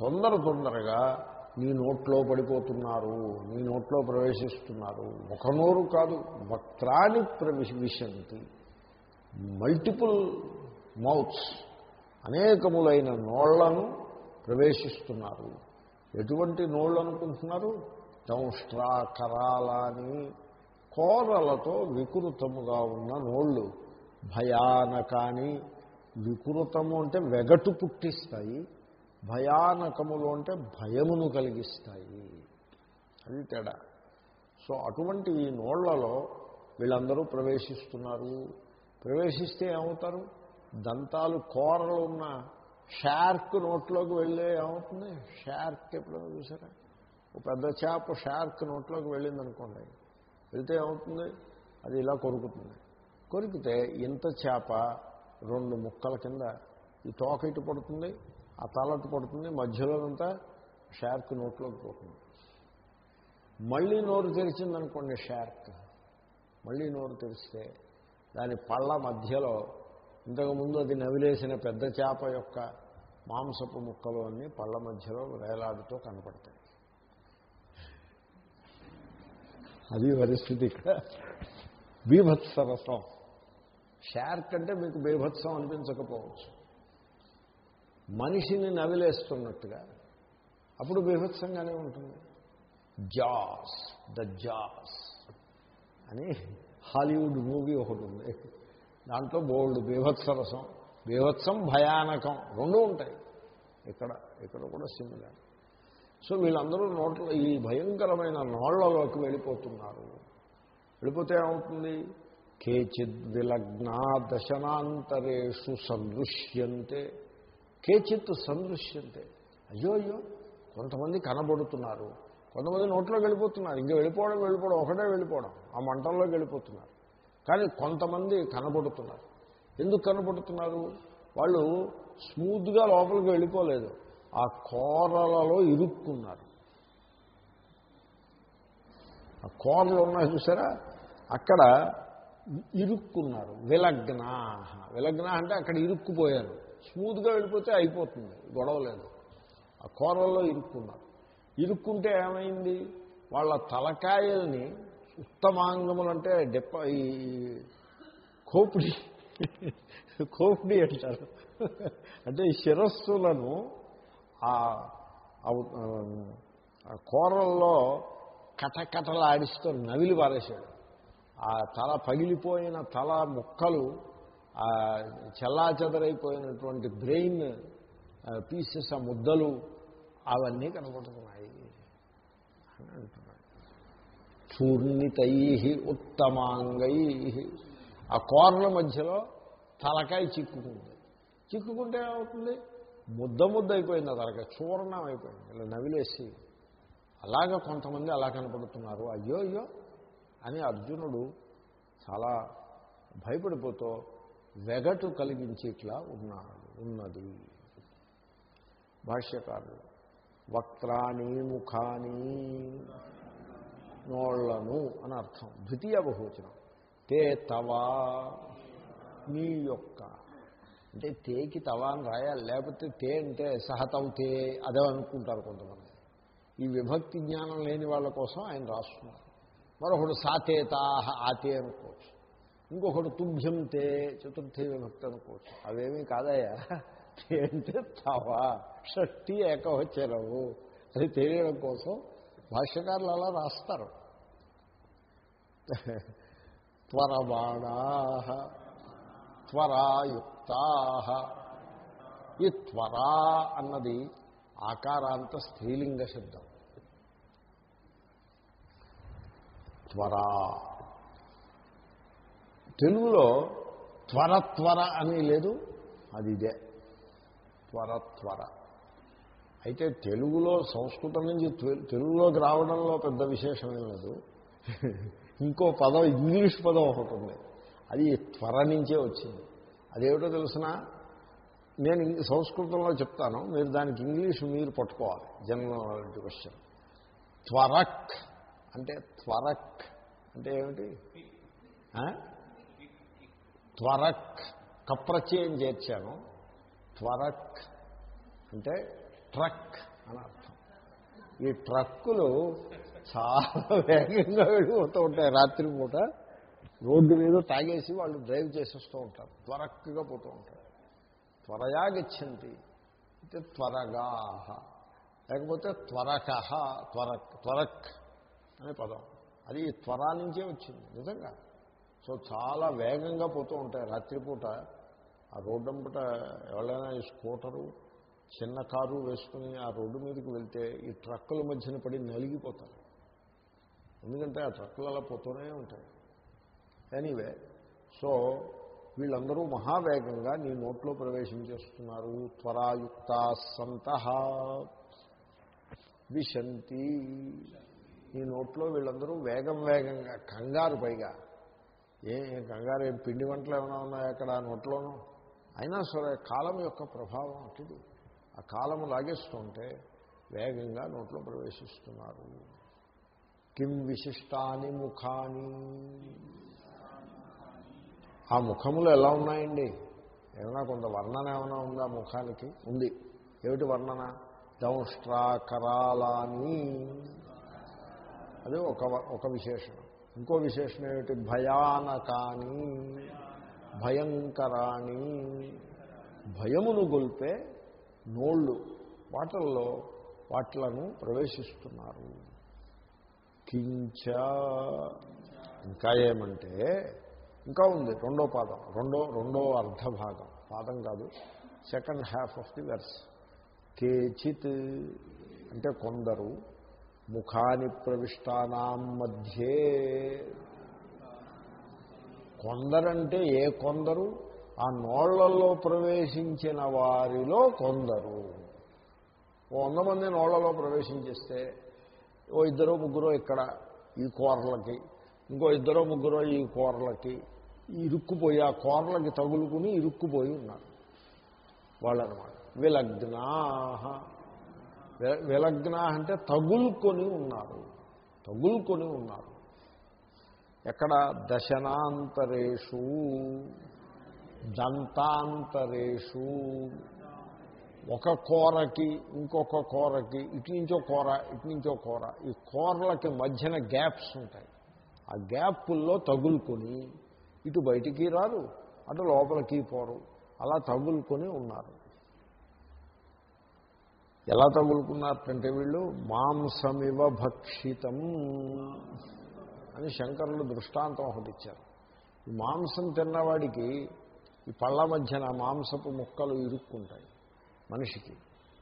తొందర తొందరగా నీ నోట్లో పడిపోతున్నారు నీ నోట్లో ప్రవేశిస్తున్నారు. ఒక నోరు కాదు వక్రాన్ని ప్రవేశ విశంతి. Multiple mouths. అనేకములైన నోళ్ళను ప్రవేశిస్తున్నారు. ఎటువంటి నోళ్ళు అనుకుంటున్నారు? దంష్ట్రా కరాలని కోరలతో వికృతముగా ఉన్న నోళ్ళు భయానకాని వికృతము అంటే వెగటు పుట్టిస్తాయి. భయానకములు అంటే భయమును కలిగిస్తాయి. అది తేడా. సో అటువంటి ఈ నోళ్ళలో వీళ్ళందరూ ప్రవేశిస్తున్నారు. ప్రవేశిస్తే ఏమవుతారు? దంతాలు కూరలు ఉన్న షార్క్ నోట్లోకి వెళ్ళే ఏమవుతుంది? షార్క్ ఎప్పుడైనా చూసారా? ఒక పెద్ద చేప షార్క్ నోట్లోకి వెళ్ళింది అనుకోండి వెళ్తే ఏమవుతుంది? అది ఇలా కొరుకుతుంది. కొరికితే ఇంత చేప రెండు ముక్కల కింద ఈ తోక ఇటు పడుతుంది ఆ తలటు పడుతుంది మధ్యలోనంతా షార్క్ నోట్లోకి పోతుంది. మళ్ళీ నోరు తెరిచిందనుకోండి షార్క్. మళ్ళీ నోరు తెరిస్తే దాని పళ్ళ మధ్యలో ఇంతకుముందు అది నవిలేసిన పెద్ద చేప యొక్క మాంసపు ముక్కలు అన్నీ పళ్ళ మధ్యలో వేలాడుతూ కనపడతాయి. అది పరిస్థితి ఇక్కడ. బీభత్స రసం షార్క్ అంటే మీకు బీభత్సం అనిపించకపోవచ్చు. మనిషిని నవిలేస్తున్నట్టుగా అప్పుడు బీభత్సంగానే ఉంటుంది. జాస్ ద జాస్ అని హాలీవుడ్ మూవీ ఒకటి ఉంది. దాంట్లో బోల్డ్ బీభత్సరసం. బీభత్సం భయానకం రెండూ ఉంటాయి. ఇక్కడ ఇక్కడ కూడా సిమిలర్ సో వీళ్ళందరూ నోట్ల ఈ భయంకరమైన నోళ్ళలోకి వెళ్ళిపోతున్నారు. వెళ్ళిపోతే ఏమవుతుంది? కేచిద్ విలగ్నా దశనాంతరేషు సందృశ్యంతే. కేచిత్ సందృశ్యంతే. అయ్యో అయ్యో కొంతమంది కనబడుతున్నారు. కొంతమంది నోట్లోకి వెళ్ళిపోతున్నారు. ఇంకా వెళ్ళిపోవడం వెళ్ళిపోవడం ఒకటే వెళ్ళిపోవడం. ఆ మంటల్లోకి వెళ్ళిపోతున్నారు. కానీ కొంతమంది కనబడుతున్నారు. ఎందుకు కనబడుతున్నారు? వాళ్ళు స్మూత్గా లోపలికి వెళ్ళిపోలేదు. ఆ కోరలలో ఇరుక్కున్నారు. ఆ కోరలు ఉన్నాయి చూసారా? అక్కడ ఇరుక్కున్నారు. విలగ్నా విలగ్న అంటే అక్కడ ఇరుక్కుపోయారు. స్మూత్గా వెళ్ళిపోతే అయిపోతుంది. గొడవ లేదు. ఆ కోరల్లో ఇరుక్కున్నారు. ఇరుక్కుంటే ఏమైంది? వాళ్ళ తలకాయల్ని ఉత్తమాంగములు అంటే డెప్ప ఈ కోపిడి కోపిడి అంటారు. అంటే ఈ శిరస్సులను ఆ కూరల్లో కటకటలు ఆడిస్తూ నవిలి పారేశాడు. ఆ తల పగిలిపోయిన తల ముక్కలు ఆ చెల్లాచెదరైపోయినటువంటి బ్రెయిన్ పీసెస్ ఆ ముద్దలు అవన్నీ కనబడుతున్నాయి అని చూర్ణితై ఉత్తమాంగై. ఆ కోర్ల మధ్యలో తలకాయ చిక్కుకుంది. చిక్కుకుంటే ఏమవుతుంది? ముద్ద ముద్ద అయిపోయింది ఆ తలకాయ చూర్ణం అయిపోయింది. ఇలా నవిలేసి అలాగ కొంతమంది అలా కనపడుతున్నారు. అయ్యో అయ్యో అని అర్జునుడు చాలా భయపడిపోతూ వెగటు కలిగించి ఇట్లా ఉన్నాడు ఉన్నది. భాష్యకారులు వక్రాణి ముఖాని. నోళ్ళను అని అర్థం. ద్వితీయ బహువచనం. తే తవా నీ యొక్క. అంటే తేకి తవా అని రాయాలి లేకపోతే తే అంటే సహతం తే అదే అనుకుంటారు కొంతమంది. ఈ విభక్తి జ్ఞానం లేని వాళ్ళ కోసం ఆయన రాస్తున్నారు. మరొకడు సాతేతాహ ఆతే అనుకోవచ్చు. ఇంకొకడు తుభ్యం తే చతుర్థి విభక్తి అనుకోవచ్చు. అవేమీ కాదయ్యా. తే అంటే తవా. షష్ఠి ఏకవచనము. అది తెలియడం కోసం భాష్యకారులు అలా రాస్తారు. త్వరవాణా త్వరాయుక్తా. ఈ త్వరా అన్నది ఆకారాంత స్త్రీలింగ శబ్దం. త్వరా. తెలుగులో త్వర త్వర అని లేదు అది ఇదే. త్వర త్వర. అయితే తెలుగులో సంస్కృతం నుంచి తెలుగులోకి రావడంలో పెద్ద విశేషం లేదు. ఇంకో పదం ఇంగ్లీష్ పదం ఒకటి ఉంది. అది త్వర నుంచే వచ్చింది. అదేమిటో తెలిసిన? నేను సంస్కృతంలో చెప్తాను. మీరు దానికి ఇంగ్లీష్ మీరు పట్టుకోవాలి. General question. త్వరక్ అంటే త్వరక్ అంటే ఏమిటి? త్వరక్. కప్రచయం చేర్చాను. త్వరక్ అంటే ట్రక్ అని అర్థం. ఈ ట్రక్కులు చాలా వేగంగా వెళ్ళిపోతూ ఉంటాయి రాత్రి పూట. రోడ్డు మీద తాగేసి వాళ్ళు డ్రైవ్ చేసేస్తూ ఉంటారు. త్వరక్గా పోతూ ఉంటారు. త్వరయా గచ్చంతి. అంటే త్వరగా లేకపోతే త్వరక త్వరక్ త్వరక్ అనే పదం. అది త్వర నుంచే వచ్చింది నిజంగా. సో చాలా వేగంగా పోతూ ఉంటాయి రాత్రిపూట ఆ రోడ్డంపట ఎవరైనా ఈ స్కూటరు చిన్న కారు వేసుకుని ఆ రోడ్డు మీదకి వెళ్తే ఈ ట్రక్కుల మధ్యన పడి నలిగిపోతారు. ఎందుకంటే ఆ ట్రక్కులు అలా పోతూనే ఉంటాయి. ఎనీవే సో వీళ్ళందరూ మహావేగంగా నీ నోట్లో ప్రవేశించేస్తున్నారు త్వరాయుక్త సంత విశంతి. నీ నోట్లో వీళ్ళందరూ వేగం వేగంగా కంగారు పైగా. ఏ కంగారు ఏం పిండి వంటలు ఏమైనా ఉన్నాయా అక్కడ నోట్లోనూ? అయినా సరే కాలం యొక్క ప్రభావం అటుది ఆ కాలము లాగేస్తుంటే వేగంగా నోట్లో ప్రవేశిస్తున్నారు. కిం విశిష్టాని ముఖాని? ఆ ముఖములు ఎలా ఉన్నాయండి? ఏమైనా కొంత వర్ణన ఏమైనా ఉందా ముఖానికి? ఉంది. ఏమిటి వర్ణన? దంష్ట్రాకరాలాని. అది ఒక ఒక విశేషణం. ఇంకో విశేషణం ఏమిటి? భయానకాని. భయంకరాణి భయమును గొల్పే నోళ్ళు వాటల్లో వాట్లను ప్రవేశిస్తున్నారు. కించ. ఇంకా ఏమంటే ఇంకా ఉంది రెండో పాదం రెండో రెండో అర్ధభాగం. పాదం కాదు second half of the verse. కేచిత్ అంటే కొందరు ముఖాని ప్రవిష్టానాం మధ్యే. కొందరంటే ఏ కొందరు? ఆ నోళ్ళలో ప్రవేశించిన వారిలో కొందరు. ఓ వంద మంది నోళ్ళలో ప్రవేశించేస్తే ఓ ఇద్దరు ముగ్గురు ఇక్కడ ఈ కూరలకి ఇంకో ఇద్దరు ముగ్గురు ఈ కూరలకి ఇరుక్కుపోయి ఆ కూరలకి తగులుకుని ఇరుక్కుపోయి ఉన్నారు. వాళ్ళనమాట. విలగ్నా విలగ్న అంటే తగులుకొని ఉన్నారు. తగులుకొని ఉన్నారు. ఎక్కడ దశనాంతరేషు. దంతాంతరేషు. ఒక కూరకి ఇంకొక కూరకి ఇటు నుంచో కూర ఇటు నుంచో కూర. ఈ కూరలకి మధ్యన గ్యాప్స్ ఉంటాయి. ఆ గ్యాప్ల్లో తగులుకొని ఇటు బయటికి రారు అటు లోపలికి పోరు. అలా తగులుకొని ఉన్నారు. ఎలా తగులుకున్నారంటే వీళ్ళు? మాంసమివ భక్షితం అని శంకరులు దృష్టాంతం ఒకటి ఇచ్చారు. మాంసం తిన్నవాడికి ఈ పళ్ళ మధ్యన మాంసపు ముక్కలు ఇరుక్కుంటాయి మనిషికి.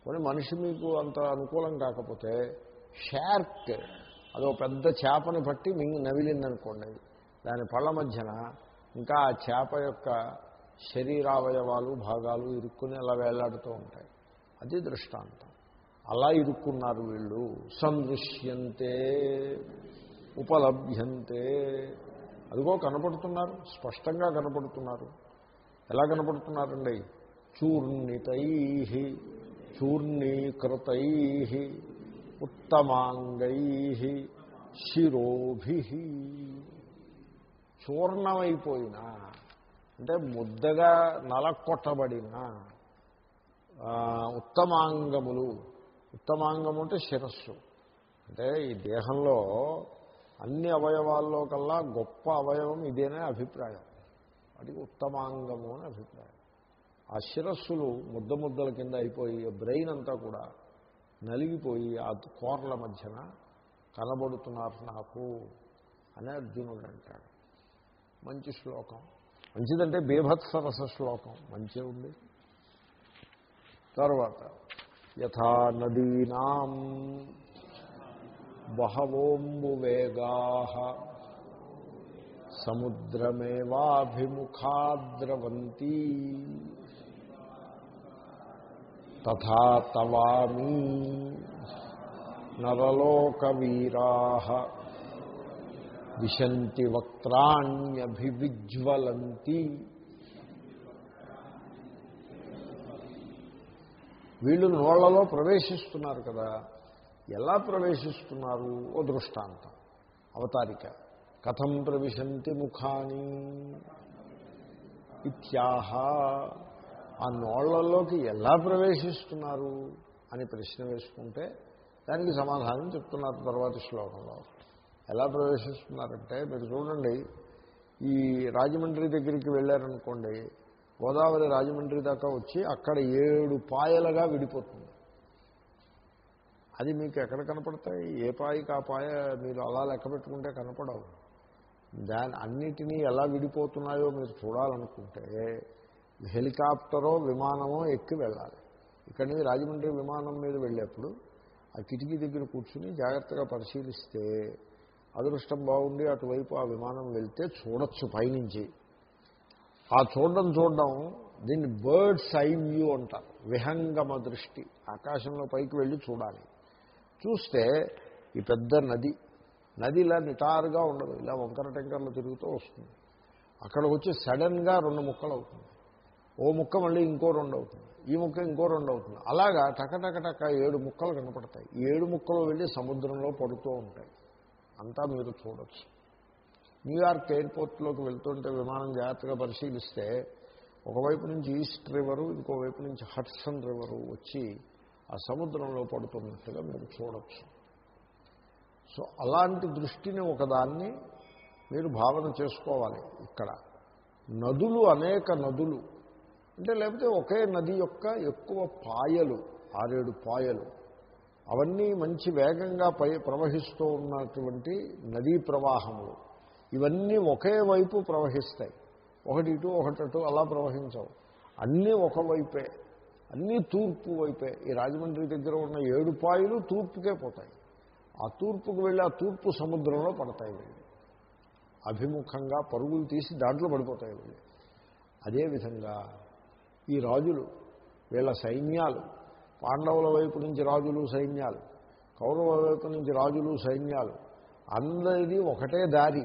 కానీ మనిషి మీకు అంత అనుకూలం కాకపోతే షార్క్ అదో పెద్ద చేపని పట్టి మింగి నవిలిందనుకోండి. దాని పళ్ళ మధ్యన ఇంకా ఆ చేప యొక్క శరీరావయవాలు భాగాలు ఇరుక్కుని అలా వేలాడుతూ ఉంటాయి. అది దృష్టాంతం. అలా ఇరుక్కున్నారు వీళ్ళు. సందృశ్యంతే ఉపలభ్యంతే. అదిగో కనపడుతున్నారు స్పష్టంగా కనపడుతున్నారు. ఎలా కనపడుతున్నారండి? చూర్ణితై చూర్ణీకృతై ఉత్తమాంగై శిరోభి. చూర్ణమైపోయిన అంటే ముద్దగా నలకొట్టబడిన ఉత్తమాంగములు ఉత్తమాంగము అంటే శిరస్సు. అంటే ఈ దేహంలో అన్ని అవయవాల్లో కల్లా గొప్ప అవయవం ఇదేనే అభిప్రాయం. అది ఉత్తమాంగము అని అభిప్రాయం. ఆ శిరస్సులు ముద్ద ముద్దల కింద అయిపోయి బ్రెయిన్ అంతా కూడా నలిగిపోయి ఆ కోర్ల మధ్యన కనబడుతున్నారు నాకు అని అర్జునుడు అంటాడు. మంచి శ్లోకం. మంచిదంటే బీభత్సరస శ్లోకం. మంచిగా ఉంది. తర్వాత యథా నదీనాం బహవోంబు వేగా సముద్రమేవాభిముఖాద్రవంతి. తథా తవామి నరలోకవీరా. విశంతి వక్త్రాణ్యభివిజ్వలంతి. వీళ్ళు నోళ్ళలో ప్రవేశిస్తున్నారు కదా. ఎలా ప్రవేశిస్తున్నారు? ఓ దృష్టాంతం. అవతారిక. కథం ప్రవిశంతి ముఖాని ఇత్యాహ. ఆ నోళ్ళలోకి ఎలా ప్రవేశిస్తున్నారు అని ప్రశ్న వేసుకుంటే దానికి సమాధానం చెప్తున్నారు తర్వాత శ్లోకంలో. ఎలా ప్రవేశిస్తున్నారంటే మీరు చూడండి ఈ రాజమండ్రి దగ్గరికి వెళ్ళారనుకోండి గోదావరి రాజమండ్రి దాకా వచ్చి అక్కడ ఏడు పాయలుగా విడిపోతుంది. అది మీకు ఎక్కడ కనపడతాయి? ఏ పాయకి ఆ పాయ మీరు అలా లెక్క పెట్టుకుంటే కనపడవు. దాని అన్నిటినీ ఎలా విడిపోతున్నాయో మీరు చూడాలనుకుంటే హెలికాప్టరో విమానమో ఎక్కి వెళ్ళాలి. ఇక్కడి నుంచి రాజమండ్రి విమానం మీద వెళ్ళేప్పుడు ఆ కిటికీ దగ్గర కూర్చుని జాగ్రత్తగా పరిశీలిస్తే అదృష్టం బాగుండి అటువైపు ఆ విమానం వెళ్తే చూడొచ్చు పైనుంచి. ఆ చూడడం చూడడం దీన్ని బర్డ్స్ ఐ వ్యూ అంటారు. విహంగమ దృష్టి. ఆకాశంలో పైకి వెళ్ళి చూడాలి. చూస్తే ఈ పెద్ద నది నది ఇలా నిటారుగా ఉండదు. ఇలా వంకర టెంకర్లు తిరుగుతూ వస్తుంది. అక్కడ వచ్చి సడన్గా రెండు ముక్కలు అవుతుంది ఓ ముక్క మళ్ళీ ఇంకో రెండు అవుతుంది ఈ ముక్క ఇంకో రెండు అవుతుంది అలాగా టక టక ఏడు ముక్కలు కనపడతాయి. ఏడు ముక్కలు వెళ్ళి సముద్రంలో పడుతూ ఉంటాయి. అంతా మీరు చూడొచ్చు. న్యూయార్క్ ఎయిర్పోర్ట్లోకి వెళ్తుంటే విమానం జాగ్రత్తగా పరిశీలిస్తే ఒకవైపు నుంచి ఈస్ట్ రివరు ఇంకోవైపు నుంచి హట్సన్ రివరు వచ్చి ఆ సముద్రంలో పడుతున్నట్టుగా మీరు చూడొచ్చు. సో అలాంటి దృష్టిని ఒకదాన్ని మీరు భావన చేసుకోవాలి ఇక్కడ. నదులు అనేక నదులు. అంటే లేకపోతే ఒకే నది యొక్క ఎక్కువ పాయలు ఆరేడు పాయలు. అవన్నీ మంచి వేగంగా పై ప్రవహిస్తూ ఉన్నటువంటి నదీ ప్రవాహములు. ఇవన్నీ ఒకే వైపు ప్రవహిస్తాయి. ఒకటి ఇటు ఒకటి అటు అలా ప్రవహించవు. అన్నీ ఒకవైపే అన్నీ తూర్పు వైపే. ఈ రాజమండ్రి దగ్గర ఉన్న ఏడు పాయలు తూర్పుకే పోతాయి. ఆ తూర్పుకు వెళ్ళి ఆ తూర్పు సముద్రంలో పడతాయి వెళ్ళి. అభిముఖంగా పరుగులు తీసి దాంట్లో పడిపోతాయి వెళ్ళి. అదేవిధంగా ఈ రాజులు వీళ్ళ సైన్యాలు పాండవుల వైపు నుంచి రాజులు సైన్యాలు కౌరవుల వైపు నుంచి రాజులు సైన్యాలు అందరిది ఒకటే దారి.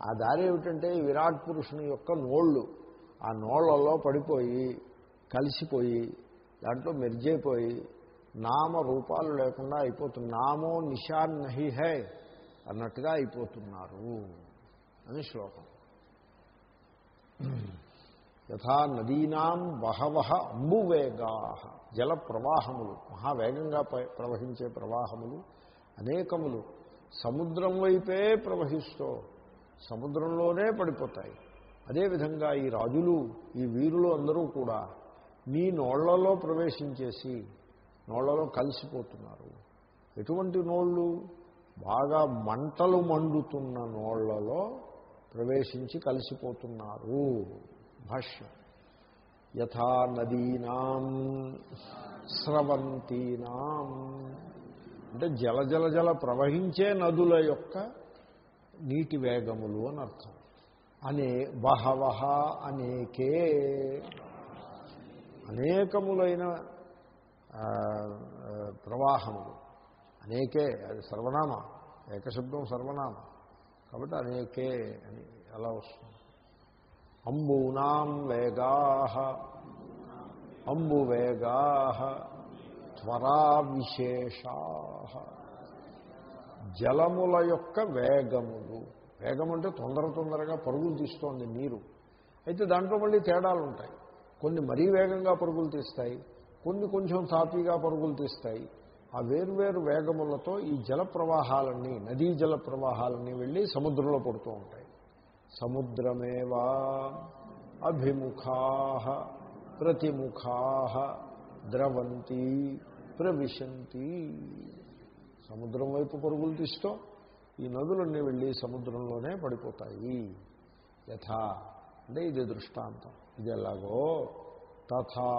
ఆ దారి ఏమిటంటే విరాట్ పురుషుని యొక్క నోళ్ళు. ఆ నోళ్ళలో పడిపోయి కలిసిపోయి దాంట్లో మెర్జైపోయి నామ రూపాలు లేకుండా అయిపోతుంది. నామో నిషాన్ నహి హై అన్నట్టుగా అయిపోతున్నారు అని శ్లోకం. యథా నదీనాం బహవ అంబువేగా జల ప్రవాహములు మహావేగంగా ప- ప్రవహించే ప్రవాహములు అనేకములు సముద్రం వైపే ప్రవహిస్తూ సముద్రంలోనే పడిపోతాయి. అదేవిధంగా ఈ రాజులు ఈ వీరులు అందరూ కూడా నీ నోళ్ళలో ప్రవేశించేసి నోళ్ళలో కలిసిపోతున్నారు. ఎటువంటి నోళ్ళు? బాగా మంటలు మండుతున్న నోళ్ళలో ప్రవేశించి కలిసిపోతున్నారు. భాష్యం. యథా నదీనాం స్రవంతీనాం. అంటే జల జల జల ప్రవహించే నదుల యొక్క నీటి వేగములు అని అర్థం. అనే బహవహ అనేకే. అనేకములైన ప్రవాహములు అనేకే అది సర్వనామ ఏకశబ్దం సర్వనామ. కాబట్టి అనేకే అని అలా వస్తుంది. అంబూనాం వేగా అంబువేగా త్వరా విశేషా. జలముల యొక్క వేగములు. వేగం అంటే తొందర తొందరగా పరుగులు తీస్తోంది నీరు. అయితే దాంట్లో మళ్ళీ తేడాలు ఉంటాయి కొన్ని మరీ వేగంగా పరుగులు తీస్తాయి. కొన్ని కొంచెం తాపీగా పరుగులు తీస్తాయి. ఆ వేర్వేరు వేగములతో ఈ జల ప్రవాహాలన్నీ నదీ జల ప్రవాహాలన్నీ వెళ్ళి సముద్రంలో పడుతూ ఉంటాయి. సముద్రమేవా అభిముఖా ప్రతిముఖా ద్రవంతి ప్రవిశంతి. సముద్రం వైపు పరుగులు తీస్తూ ఈ నదులన్నీ వెళ్ళి సముద్రంలోనే పడిపోతాయి. యథా అంటే ఇది దృష్టాంతం. ఇది ఎలాగో తథా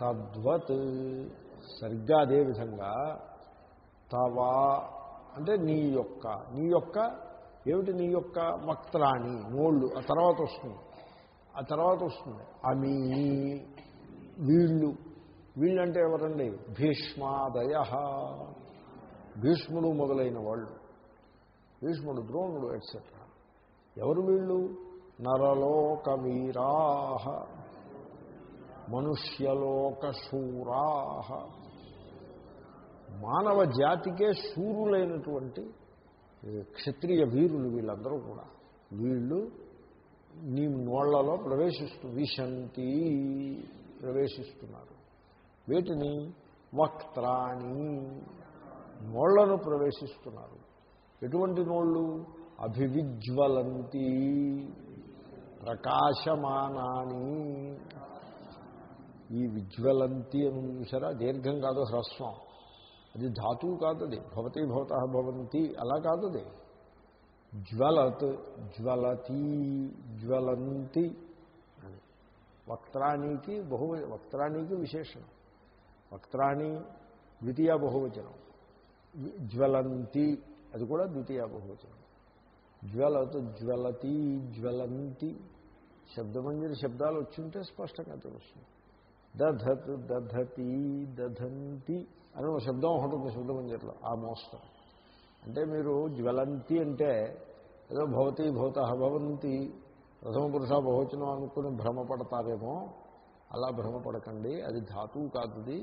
తద్వత్ సరిగ్గా అదేవిధంగా తవా అంటే నీ యొక్క నీ యొక్క ఏమిటి నీ యొక్క వక్త్రాణి నోళ్ళు ఆ తర్వాత వస్తుంది. ఆ తర్వాత వస్తుంది. అమీ వీళ్ళు. వీళ్ళంటే ఎవరండి? భీష్మాదయ. భీష్ముడు మొదలైన వాళ్ళు. భీష్ముడు ద్రోణుడు ఎట్సెట్రా ఎవరు వీళ్ళు? నరలోక వీరాహ మనుష్యలోక శూరాహ మానవ జాతికే శూరులైనటువంటి క్షత్రియ వీరులు వీళ్ళందరూ కూడా. వీళ్ళు నీ నోళ్ళలో ప్రవేశిస్తూ విశంతి ప్రవేశిస్తున్నారు. వీటిని? వక్త్రాణి. నోళ్ళను ప్రవేశిస్తున్నారు. ఎటువంటి నోళ్ళు? అభివిజ్వలంతి. ప్రకాశమానాని. ఈ విజ్వలంతి అని చూసారా దీర్ఘం కాదు హ్రస్వం. అది ధాతువు కాదది భవతి భవత భవంతి. అలా కాదది జ్వలత్ జ్వలతి జ్వలంతి. అని వక్త్రానికి బహు వక్త్రానికి విశేషణం. వక్త్రాణి ద్వితీయ బహువచనం. జ్వలంతి. అది కూడా ద్వితీయ బహువచనం. జ్వలత్ జ్వలతి జ్వలంతి. శబ్దమంజరి శబ్దాలు వచ్చుంటే స్పష్టంగా తెలుస్తుంది. దధత్ దధతి దధంతి అని ఒక శబ్దం ఒకటి ఉంది చెట్లు ఆ మోస్తం అంటే మీరు జ్వలంతి అంటే ఏదో భవతి భవత భవంతి ప్రథమ పురుష బహువచనం అనుకుని భ్రమపడతారేమో అలా భ్రమపడకండి అది ధాతువు కాదుది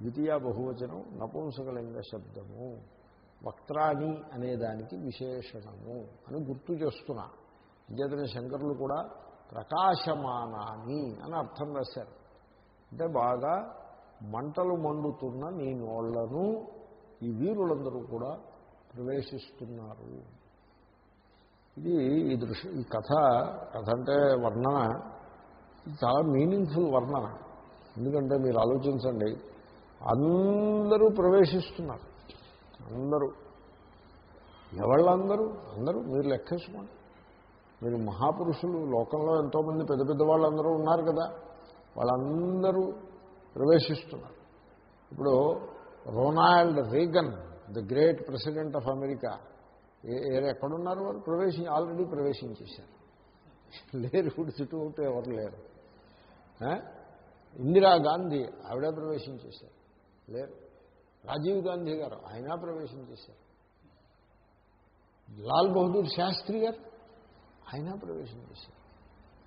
ద్వితీయ బహువచనం నపుంసకలింగ శబ్దము వక్త్రాణి అనేదానికి విశేషణము అని గుర్తు చేస్తున్నా. అంచేతనే శంకరులు కూడా ప్రకాశమానాని అని అర్థం రాశారు. అంటే బాగా మంటలు మండుతున్న నీ నోళ్ళను ఈ వీరులందరూ కూడా ప్రవేశిస్తున్నారు. ఇది ఈ దృశ్య ఈ కథ కథ అంటే వర్ణన ఇది చాలా మీనింగ్ఫుల్ వర్ణన ఎందుకంటే మీరు ఆలోచించండి అందరూ ప్రవేశిస్తున్నారు. అందరూ. ఎవళ్ళందరూ? అందరూ. మీరు లెక్కేసుకోండి. మీరు మహాపురుషులు లోకంలో ఎంతోమంది పెద్ద పెద్ద వాళ్ళందరూ ఉన్నారు కదా. వాళ్ళందరూ ప్రవేశిస్తున్నారు. ఇప్పుడు Ronald Reagan the great president of America ఎక్కడున్నారు వాళ్ళు ప్రవేశి ఆల్రెడీ ప్రవేశించేశారు. లేరు ఇప్పుడు చుట్టూ ఎవరు లేరు. ఇందిరాగాంధీ ఆవిడే ప్రవేశించేశారు. లేరు. రాజీవ్ గాంధీ గారు ఆయన ప్రవేశించేశారు. లాల్ బహదూర్ శాస్త్రి గారు ఆయన ప్రవేశించేశారు.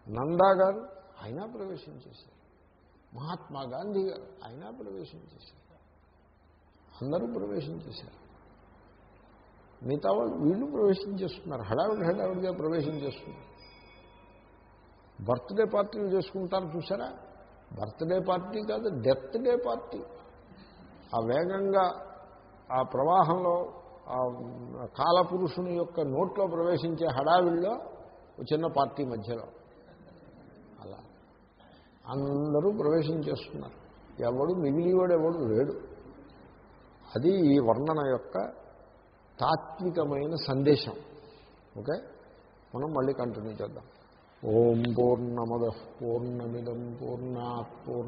నందా గారు ఆయన ప్రవేశించేశారు మహాత్మా గాంధీ గారు ఆయన ప్రవేశించేశారు అందరూ ప్రవేశించేశారు మిగతా వాళ్ళు వీళ్ళు ప్రవేశించేస్తున్నారు హడావిడి హడావిడిగా ప్రవేశించేస్తున్నారు బర్త్డే పార్టీలు చేసుకుంటారు చూసారా బర్త్డే పార్టీ కాదు డెత్ డే పార్టీ. ఆ వేగంగా ఆ ప్రవాహంలో ఆ కాలపురుషుని యొక్క నోట్లో ప్రవేశించే హడావిడిలో ఒక చిన్న పార్టీ మధ్యలో అందరూ ప్రవేశం చేస్తున్నారు ఎవడు మిగిలివాడు ఎవడు లేడు. అది ఈ వర్ణన యొక్క తాత్వికమైన సందేశం. ఓకే? మనం మళ్ళీ కంటిన్యూ చేద్దాం. ఓం పూర్ణమద పూర్ణమిదం పూర్ణా పూర్ణ